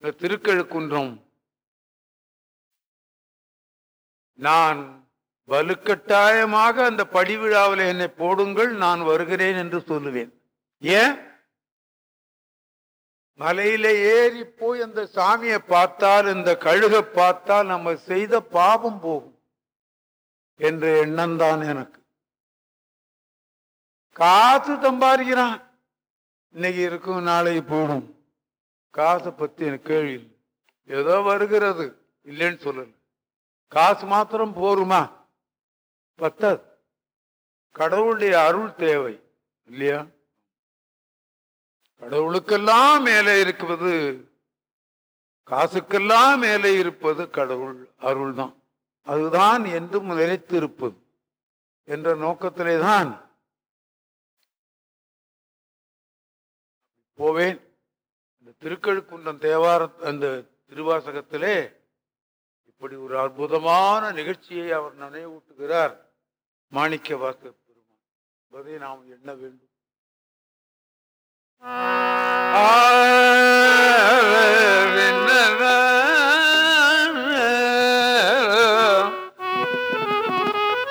இந்த திருக்கழுக்குன்றம் நான் வலுக்கட்டாயமாக அந்த படிவிழாவில் என்னை போடுங்கள் நான் வருகிறேன் என்று சொல்லுவேன். ஏன்? மலையில ஏறி போய் அந்த சாமியை பார்த்தால் இந்த கழுகை பார்த்தால் நம்ம செய்த பாவம் போகும் என்ற எண்ணம் தான் எனக்கு. காசு சம்பாதிக்கிறான். இன்னைக்கு இருக்கும் நாளைக்கு போடும். காசை பத்தி எனக்கு கேள்வி ஏதோ வருகிறது. இல்லைன்னு சொல்லல. காசு மாத்திரம் போருமா? பத்தாது. கடவுளுடைய அருள் தேவை இல்லையா? கடவுளுக்கெல்லாம் மேலே இருக்கிறது காசுக்கெல்லாம் மேலே இருப்பது கடவுள் அருள் தான் அதுதான் என்றும் நிலைத்து இருப்பது என்ற நோக்கத்திலே தான் போவேன். இந்த திருக்கழுக்குன்றம் தேவார அந்த திருவாசகத்திலே இப்படி ஒரு அற்புதமான நிகழ்ச்சியை அவர் நினைவூட்டுகிறார். மாணிக்க வாச பெருமான். என்பதை நாம் எண்ண வேண்டும்.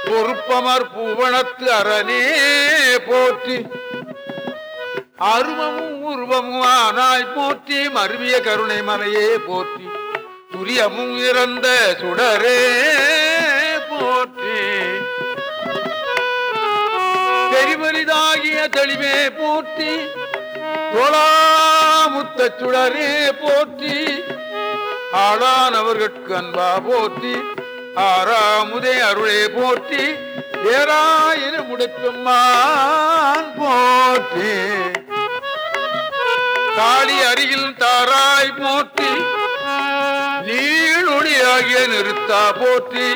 பொறுப்பமர் பூவனத்து அரணே போற்றி. அருவமும் உருவமும் ஆனாய் போற்றி. மருவிய கருணை மலையே போற்றி. துரியமும் இறந்த சுடரே போற்றி. தெரிவரிதாகிய தெளிவே போற்றி. தோளாமுத்த சுடரே போற்றி. ஆளானவர்கட்கு அன்பா போற்றி. ஆறாமுதே அருளே போற்றி. ஏறாயிர முடைப்பெம்மான் போற்றி. காளி அருகில் தாராய் போற்றி. நீளொடியாகிய நிறுத்தா போற்றி.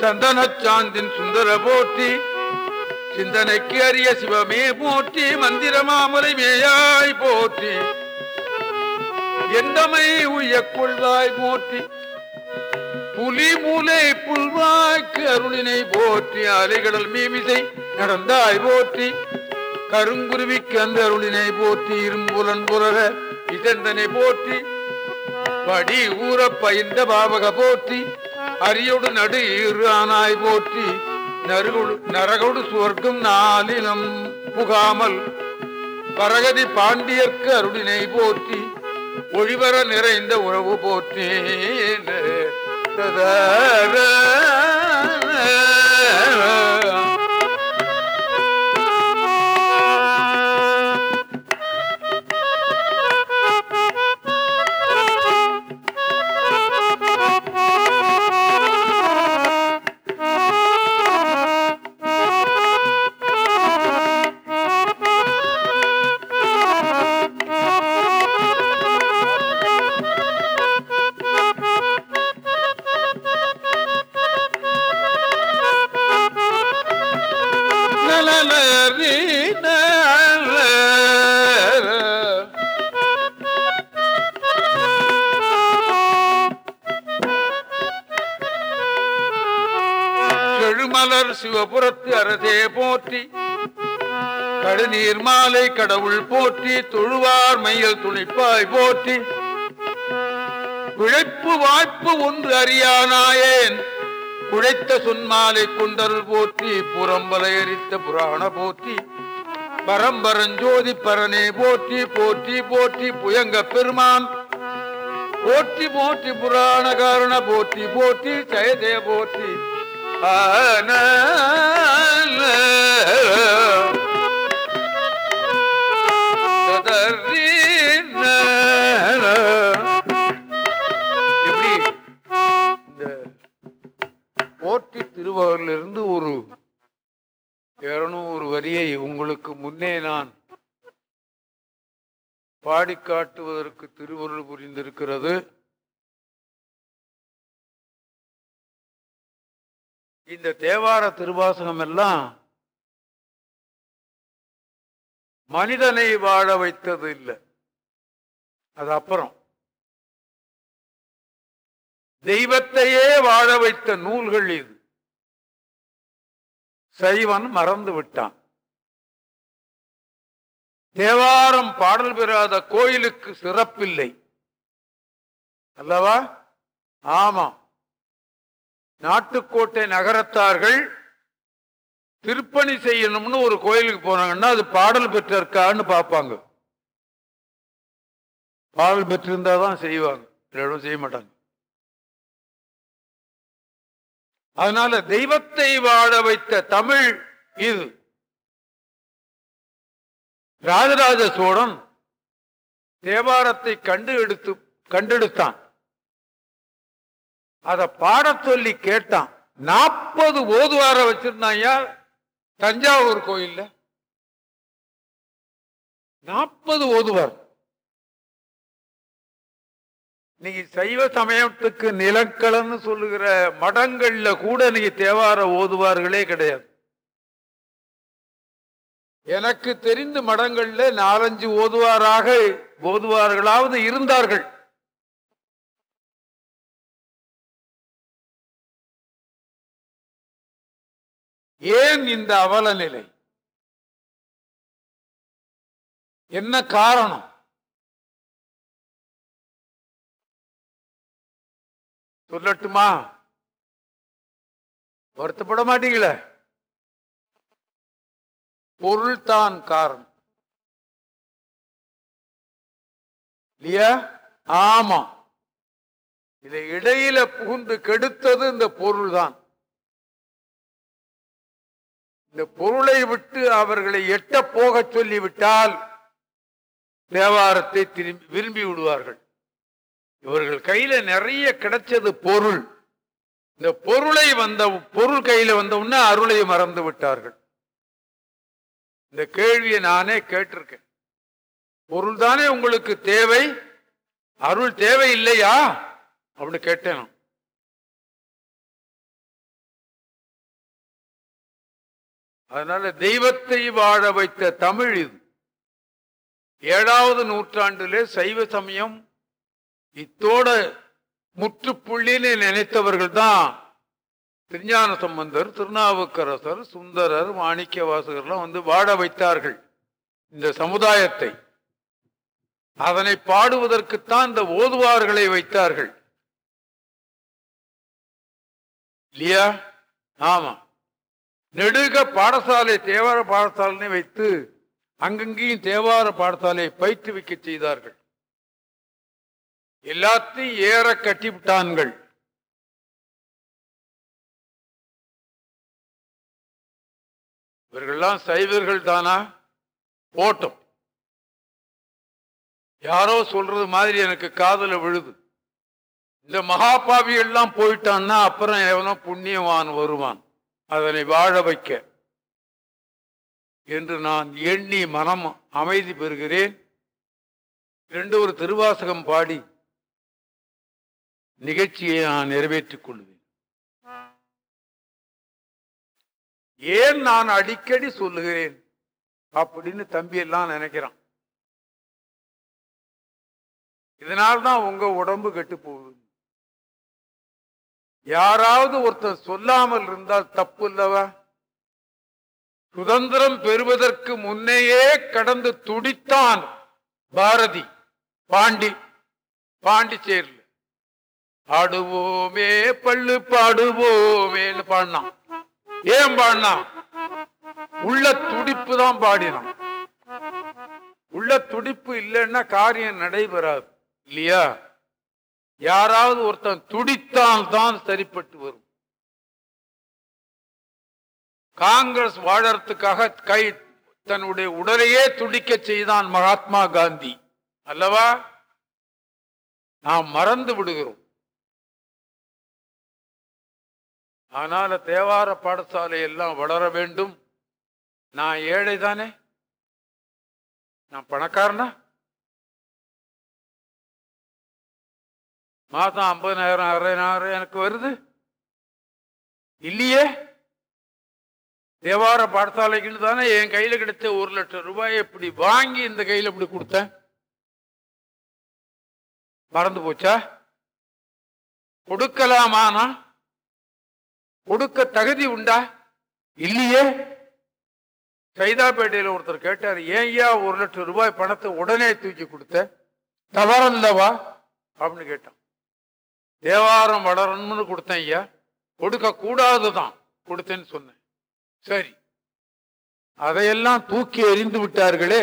சந்தனச் சாந்தின் சுந்தர போற்றி. சிந்தனைக்கு அறிய சிவமே போற்றி. மந்திரமாமலை மேயாய் போற்றி. எந்தமை உய கொள்வாய் போற்றி. புலி மூலை புல்வாய்க்கு அருளினை போற்றி. அலைகடல் மீமிசை நடந்தாய் போற்றி. கருங்குருவிக்கு அந்த அருளினை போற்றி. இரும்புலன் புலர இதந்தனை போற்றி. படி ஊற பயின்ற பாவக போற்றி அரியோடு நடு ஈறு ஆனாய் போற்றி நறுகொடு நரகொடு சுவர்க்கும் நாளினம் புகாமல் பரகதி பாண்டியர்க்கு அருளினை போற்றி ஒளிவர நிறைந்த உறவு போற்றி நலலரி சிவபுரத்து அரசே போற்றி. கடுநீர் மாலை கடவுள் போற்றி தொழுவார் மையல் துணிப்பாய் போற்றி. உழைப்பு வாய்ப்பு ஒன்று அறியானாயேன் குழைத்த சொன்மாலை கொண்டருள் போற்றி புறம்பலை எரித்த புராண போற்றி. பரம்பரஞ்சோதி பரனே போற்றி போற்றி போற்றி புயங்க பெருமான். போற்றி போற்றி புராண காரண போற்றி போற்றி ஜெயதே போற்றி. போற்றி திருவள்ளிருந்து ஒரு இருநூறு வரியை உங்களுக்கு முன்னே நான் பாடி காட்டுவதற்கு திருவருள் புரிந்திருக்கிறது. இந்த தேவார திருவாசகம் எல்லாம் மனிதனை வாழ வைத்தது இல்லை. அது அப்புறம். தெய்வத்தையே வாழ வைத்த நூல்கள் இது. சைவன் மறந்து விட்டான். தேவாரம் பாடல் பெறாத கோயிலுக்கு சிறப்பில்லை. அல்லவா? ஆமாம். நாட்டுக்கோட்டை நகரத்தார்கள் திருப்பணி செய்யணும்னு ஒரு கோயிலுக்கு போனாங்கன்னா அது பாடல் பெற்றிருக்கான்னு பார்ப்பாங்க. பாடல் பெற்றிருந்தா தான் செய்வாங்க. இல்லைன்னா செய்ய மாட்டாங்க. அதனால தெய்வத்தை வாழ வைத்த தமிழ் இது. ராஜராஜ சோழன் தேவாரத்தை கண்டு எடுத்து கண்டெடுத்தான். அதை பாடச் சொல்லி கேட்டான். நாற்பது ஓதுவார வச்சிருந்தாயா தஞ்சாவூர் கோயில்ல. நாற்பது ஓதுவார். நீங்க சைவ சமயத்துக்கு நிலக்கலன்னு சொல்லுகிற மடங்கள்ல கூட நீங்க தேவார ஓதுவார்களே கிடையாது. எனக்கு தெரிந்த மடங்கள்ல நாலஞ்சு ஓதுவாராக ஓதுவார்களாவது இருந்தார்கள். ஏன் இந்த அவல நிலை என்ன காரணம்? சொல்லட்டுமா? வருத்தப்பட மாட்டீங்களே? பொருள் தான் காரணம். இல்லையா? ஆமா. இதை இடையில புகுந்து கெடுத்தது இந்த பொருள் தான் இந்த பொருளை விட்டு அவர்களை எட்ட போக சொல்லிவிட்டால் தேவாரத்தை திரும்பி விரும்பி விடுவார்கள். இவர்கள் கையில நிறைய கிடைச்சது பொருள். இந்த பொருளை வந்த பொருள் கையில வந்தவுடனே அருளை மறந்து விட்டார்கள். இந்த கேள்வியை நானே கேட்டிருக்கேன். பொருள் தானே உங்களுக்கு தேவை? அருள் தேவை இல்லையா அப்படின்னு கேட்டேன் அதனால தெய்வத்தை வாழ வைத்த தமிழ் இது. ஏழாவது நூற்றாண்டிலே சைவ சமயம். இத்தோட முற்றுப்புள்ளின்னு நினைத்தவர்கள் தான் திருஞான சம்பந்தர் திருநாவுக்கரசர் சுந்தரர் மாணிக்க வாசகர்லாம் வந்து வாழ வைத்தார்கள் இந்த சமுதாயத்தை. அதனை பாடுவதற்குத்தான் இந்த ஓதுவார்களை வைத்தார்கள். இல்லையா? ஆமா. நெடுக பாடசாலை தேவார பாடசாலை வைத்து அங்கங்கேயும் தேவார பாடசாலையை பயிற்றுவிக்க செய்தார்கள். எல்லாத்தையும் ஏற கட்டிவிட்டான்கள் இவர்கள்லாம் சைவர்கள் தானா? ஓட்டம். யாரோ சொல்றது மாதிரி எனக்கு காதல விழுது. இந்த மகாபாவி எல்லாம் போயிட்டான்னா அப்புறம் எவனோ புண்ணியவான் வருவான். அதனை வாழ வைக்க என்று நான் எண்ணி மனம் அமைதி பெறுகிறேன். ரெண்டு ஒரு திருவாசகம் பாடி நிகழ்ச்சியை நான் நிறைவேற்றிக் கொள்வேன். ஏன் நான் அடிக்கடி சொல்லுகிறேன்? அப்படின்னு தம்பி எல்லாம் நினைக்கிறான். இதனால்தான் உங்க உடம்பு கெட்டு போகுது. யாராவது ஒருத்தர் சொல்லாமல் இருந்தால் தப்பு இல்லவா? சுதந்திரம் பெறுவதற்கு முன்னையே கடந்து துடித்தான் பாரதி பாண்டி பாண்டிச்சேரியில். பாடுவோமே பள்ளு பாடுவோமேன்னு பாடினான். ஏன் பாடினான்? உள்ள துடிப்பு தான் பாடினான். உள்ள துடிப்பு இல்லைன்னா காரியம் நடைபெறாது இல்லையா? யாராவது ஒருத்தன் துடித்தால் தான் சரிப்பட்டு வரும். காங்கிரஸ் வாழறதுக்காக கை தன்னுடைய உடலையே துடிக்க செய்தான் மகாத்மா காந்தி. அல்லவா? நாம் மறந்து விடுகிறோம். ஆனால் தேவார பாடசாலை எல்லாம் வளர வேண்டும். நான் ஏழை தானே? நான் பணக்காரனா? மாதம் ஐம்பதனாயிரம் அறுபதாயிரம் எனக்கு வருது. இல்லையே? தேவார பாடசாலைக்குன்னு தானே என் கையில் கிடைச்ச ஒரு லட்சம் ரூபாய் இப்படி வாங்கி இந்த கையில் இப்படி கொடுத்தேன். மறந்து போச்சா? கொடுக்கலாமானா? கொடுக்க தகுதி உண்டா? இல்லையே? சைதாப்பேட்டையில் ஒருத்தர் கேட்டார் ஏன்யா ஒரு லட்சம் ரூபாய் பணத்தை உடனே தூக்கி கொடுத்த? தவறல்லவா? அப்படின்னு கேட்டான். தேவாரம் வளரணும்னு கொடுத்தேன் ஐயா. கொடுக்கக்கூடாது தான் கொடுத்தேன்னு சொன்னேன். சரி. அதையெல்லாம் தூக்கி எறிந்து விட்டார்களே.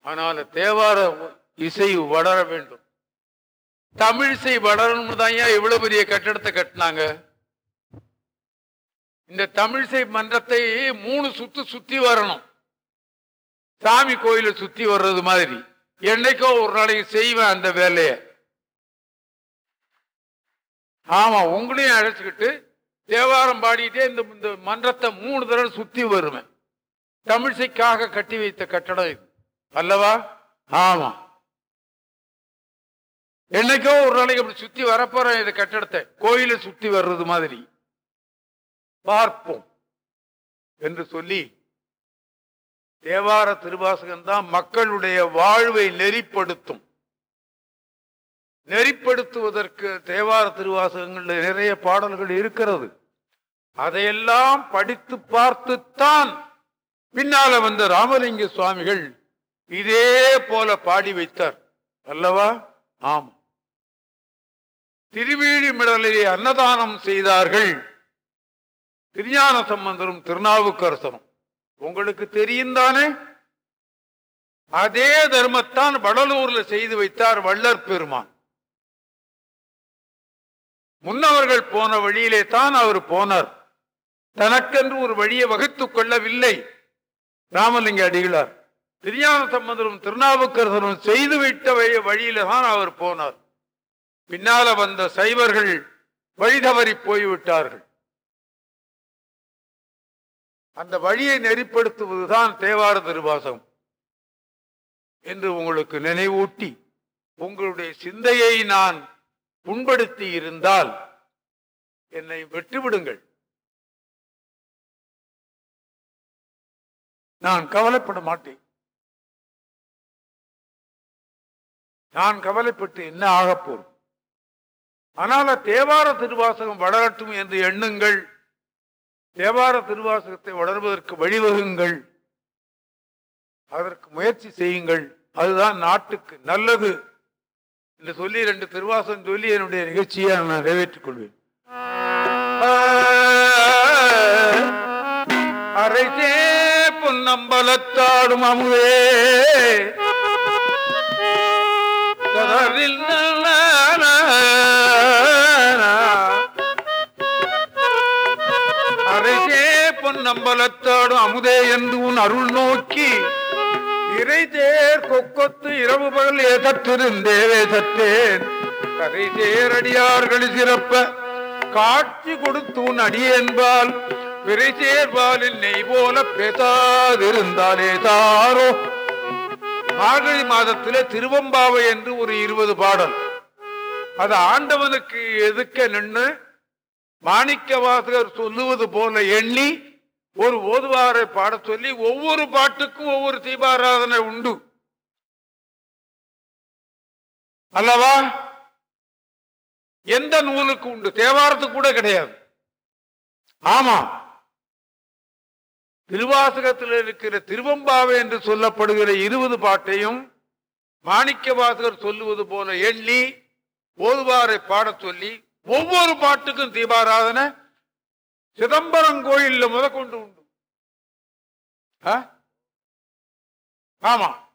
ஆனால் தேவார இசை வளர வேண்டும். தமிழ் இசை வளரணும்னு தான் ஏன் இவ்வளவு பெரிய கட்டடத்தை கட்டினாங்க. இந்த தமிழிசை மன்றத்தை மூணு சுத்து சுத்தி வரணும். சாமி கோயிலை சுத்தி வர்றது மாதிரி. என்னைக்கோ ஒரு நாளைக்கு செய்வேன் அந்த வேலையை. ஆமா உங்களையும் அழைச்சிக்கிட்டு தேவாரம் பாடிட்டே இந்த இந்த மன்றத்தை மூணு தடவை சுத்தி வருவேன். தமிழிசைக்காக கட்டி வைத்த கட்டடம் இது. அல்லவா? ஆமா. என்னைக்கோ ஒரு நாளைக்கு அப்படி சுத்தி வரப்போறேன் இந்த கட்டடத்தை. கோயிலை சுத்தி வர்றது மாதிரி. பார்ப்போம். என்று சொல்லி தேவார திருவாசகம் தான் மக்களுடைய வாழ்வை நெறிப்படுத்தும். நெறிப்படுத்துவதற்கு தேவார திருவாசகங்களில் நிறைய பாடல்கள் இருக்கிறது. அதையெல்லாம் படித்து பார்த்துத்தான் பின்னால வந்த ராமலிங்க சுவாமிகள் இதே போல பாடி வைத்தார். அல்லவா? ஆம். திருவீழிமிடலிலே அன்னதானம் செய்தார்கள். திருஞான சம்பந்தரும் திருநாவுக்கரசரும். உங்களுக்கு தெரியும் தானே? அதே தர்மத்தான் வடலூர்ல செய்து வைத்தார் வள்ளற் பெருமான். முன்னவர்கள் போன வழியிலே தான் அவர் போனார். தனக்கென்று ஒரு வழியை வகுத்துக் கொள்ளவில்லை. ராமலிங்க அடிகளார். திருஞான சம்பந்தரும் திருநாவுக்கரசரும் செய்து விட்ட வழிய வழியில தான் அவர் போனார். பின்னால வந்த சைவர்கள் வழி தவறி போய்விட்டார்கள். அந்த வழியை நெறிப்படுத்துவதுதான் தேவார திருவாசகம். என்று உங்களுக்கு நினைவூட்டி உங்களுடைய சிந்தையை நான் புண்படுத்தி இருந்தால் என்னை விட்டுவிடுங்கள். நான் கவலைப்பட மாட்டேன். நான் கவலைப்பட்டு என்ன ஆகப்போறும் ஆனால் தேவார திருவாசகம் வளரட்டும் என்று எண்ணுங்கள். தேவார திருவாசகத்தை வளர்வதற்கு வழிவகுங்கள். அதற்கு முயற்சி செய்யுங்கள். அதுதான் நாட்டுக்கு நல்லது. என்று சொல்லி ரெண்டு திருவாசகம் சொல்லி என்னுடைய நிகழ்ச்சியை நான் நிறைவேற்றிக் கொள்வேன். அரைசே பொன்னம்பலத்தாடும் அமுதே. கதறில் நல்ல பொன்னம்பலத்தாடும் அமுதே என்று உன் அருள் நோக்கி. இறை தேர் கொக்கொத்து இரவு பகல் ஏதத்திருந்தேவே சத்தேன் கரை சேரடியார்கள் சிறப்ப காட்சி கொடுத்து உன் அடியேன்பால். பிறை சேர்பாலில் நெய் போல பேசாதிருந்தாலே தாரோ. மார்கழி மாதத்திலே திருவம்பாவை என்று ஒரு இருபது பாடல். அது ஆண்டவனுக்கு எதுக்க நின்று மாணிக்க வாசகர் சொல்லுவது போல எண்ணி ஒரு ஓதுவாரை பாடச் சொல்லி ஒவ்வொரு பாட்டுக்கும் ஒவ்வொரு தீபாராதனை உண்டு. அல்லவா? எந்த நூலுக்கு உண்டு? தேவாரத்துக்கு கூட கிடையாது. ஆமா. திருவாசகத்தில் இருக்கிற திருவம்பாவை என்று சொல்லப்படுகிற இருபது பாட்டையும் மாணிக்க வாசகர் சொல்லுவது போல எண்ணி ஓதுவாரை பாடச் சொல்லி ஒவ்வொரு பாட்டுக்கும் தீபாராதனை சிதம்பரம் கோயில்ல முதற்கொண்டு உண்டு. ஆ? ஆமா.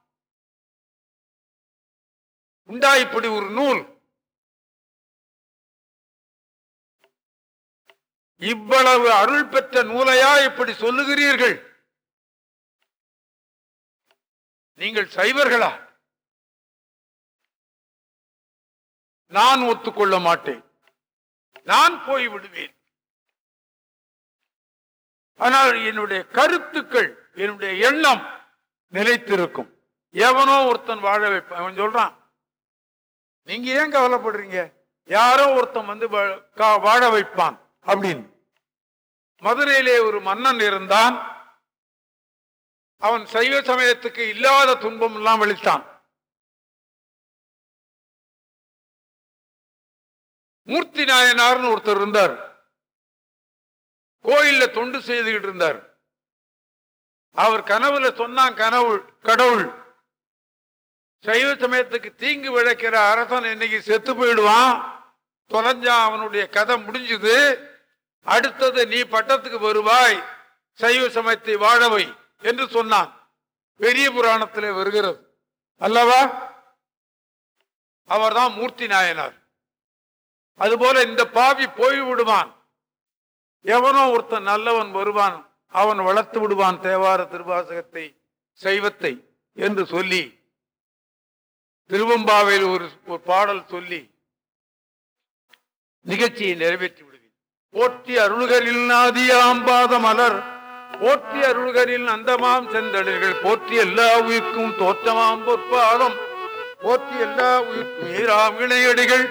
உண்டா இப்படி ஒரு நூல்? இவ்வளவு அருள் பெற்ற நூலையா இப்படி சொல்லுகிறீர்கள்? நீங்கள் சைவர்களா? நான் ஒத்துக்கொள்ள மாட்டேன். நான் போய் விடுவேன் ஆனால் என்னுடைய கருத்துக்கள் என்னுடைய எண்ணம் நிலைத்திருக்கும். எவனோ ஒருத்தன் வாழ வைப்பான். அவன் சொல்றான் நீங்க ஏன் கவலைப்படுறீங்க? யாரோ ஒருத்தன் வந்து கா- வாழ வைப்பான். அப்படின்னு. மதுரையிலே ஒரு மன்னன் இருந்தான். அவன் சைவ சமயத்துக்கு இல்லாத துன்பம் எல்லாம் வெளித்தான் மூர்த்தி நாயனார்னு ஒருத்தர் இருந்தார். கோயில்ல தொண்டு செய்துகிட்டு இருந்தார். அவர் கனவுல சொன்னான் கனவு கடவுள் சைவ சமயத்துக்கு தீங்கு விளைக்கிற அரசன் இன்னைக்கு செத்து போயிடுவான். தொலைஞ்சான் அவனுடைய கதை முடிஞ்சது. அடுத்தது நீ பட்டத்துக்கு வருவாய். சைவ சமயத்தை வாழவை என்று சொன்னான். பெரிய புராணத்திலே வருகிறது. அல்லவா? அவர்தான் மூர்த்தி நாயனார். அதுபோல இந்த பாவி போய் விடுவான் எவனோ ஒருத்தன் நல்லவன் வருவான் அவன் வளர்த்து விடுவான் தேவார திருவாசகத்தை சைவத்தை என்று சொல்லி திருவம்பாவையில் ஒரு ஒரு பாடல் சொல்லி நிகழ்ச்சியை நிறைவேற்றி விடுவேன். போற்றி அருள்கரில் நாதியாம் பாத மலர் போற்றி அருள்கரில் அந்தமாம் செந்தளிர்கள் போற்றி எல்லா உயிர்க்கும் தோற்றமாம் பொற்பாதம் போற்றி எல்லா உயிர்க்கும் ஈராம் இணையடிகள்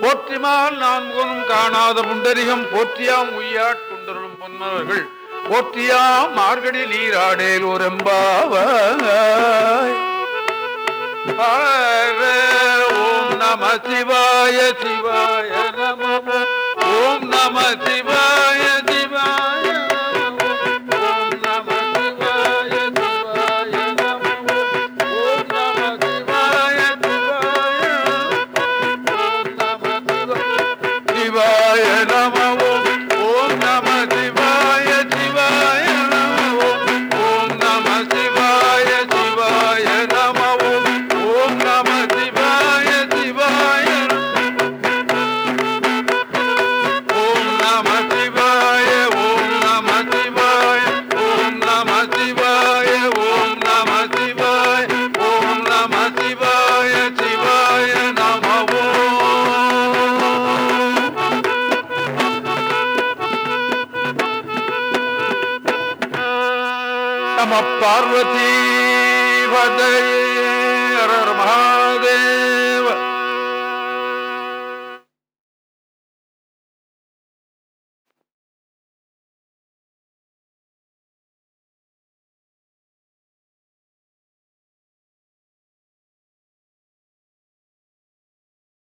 போற்றிமால் நான் முகனும் காணாத புண்டரிகம் போற்றியாம் உய்யாட்டுண்டரும் பொன்னவர்கள் போற்றியாம் மார்கழி நீராடேல் ஒரு எம்பாவாய் ஓம் நம சிவாய சிவாய நம. ஓம் நம சிவாய.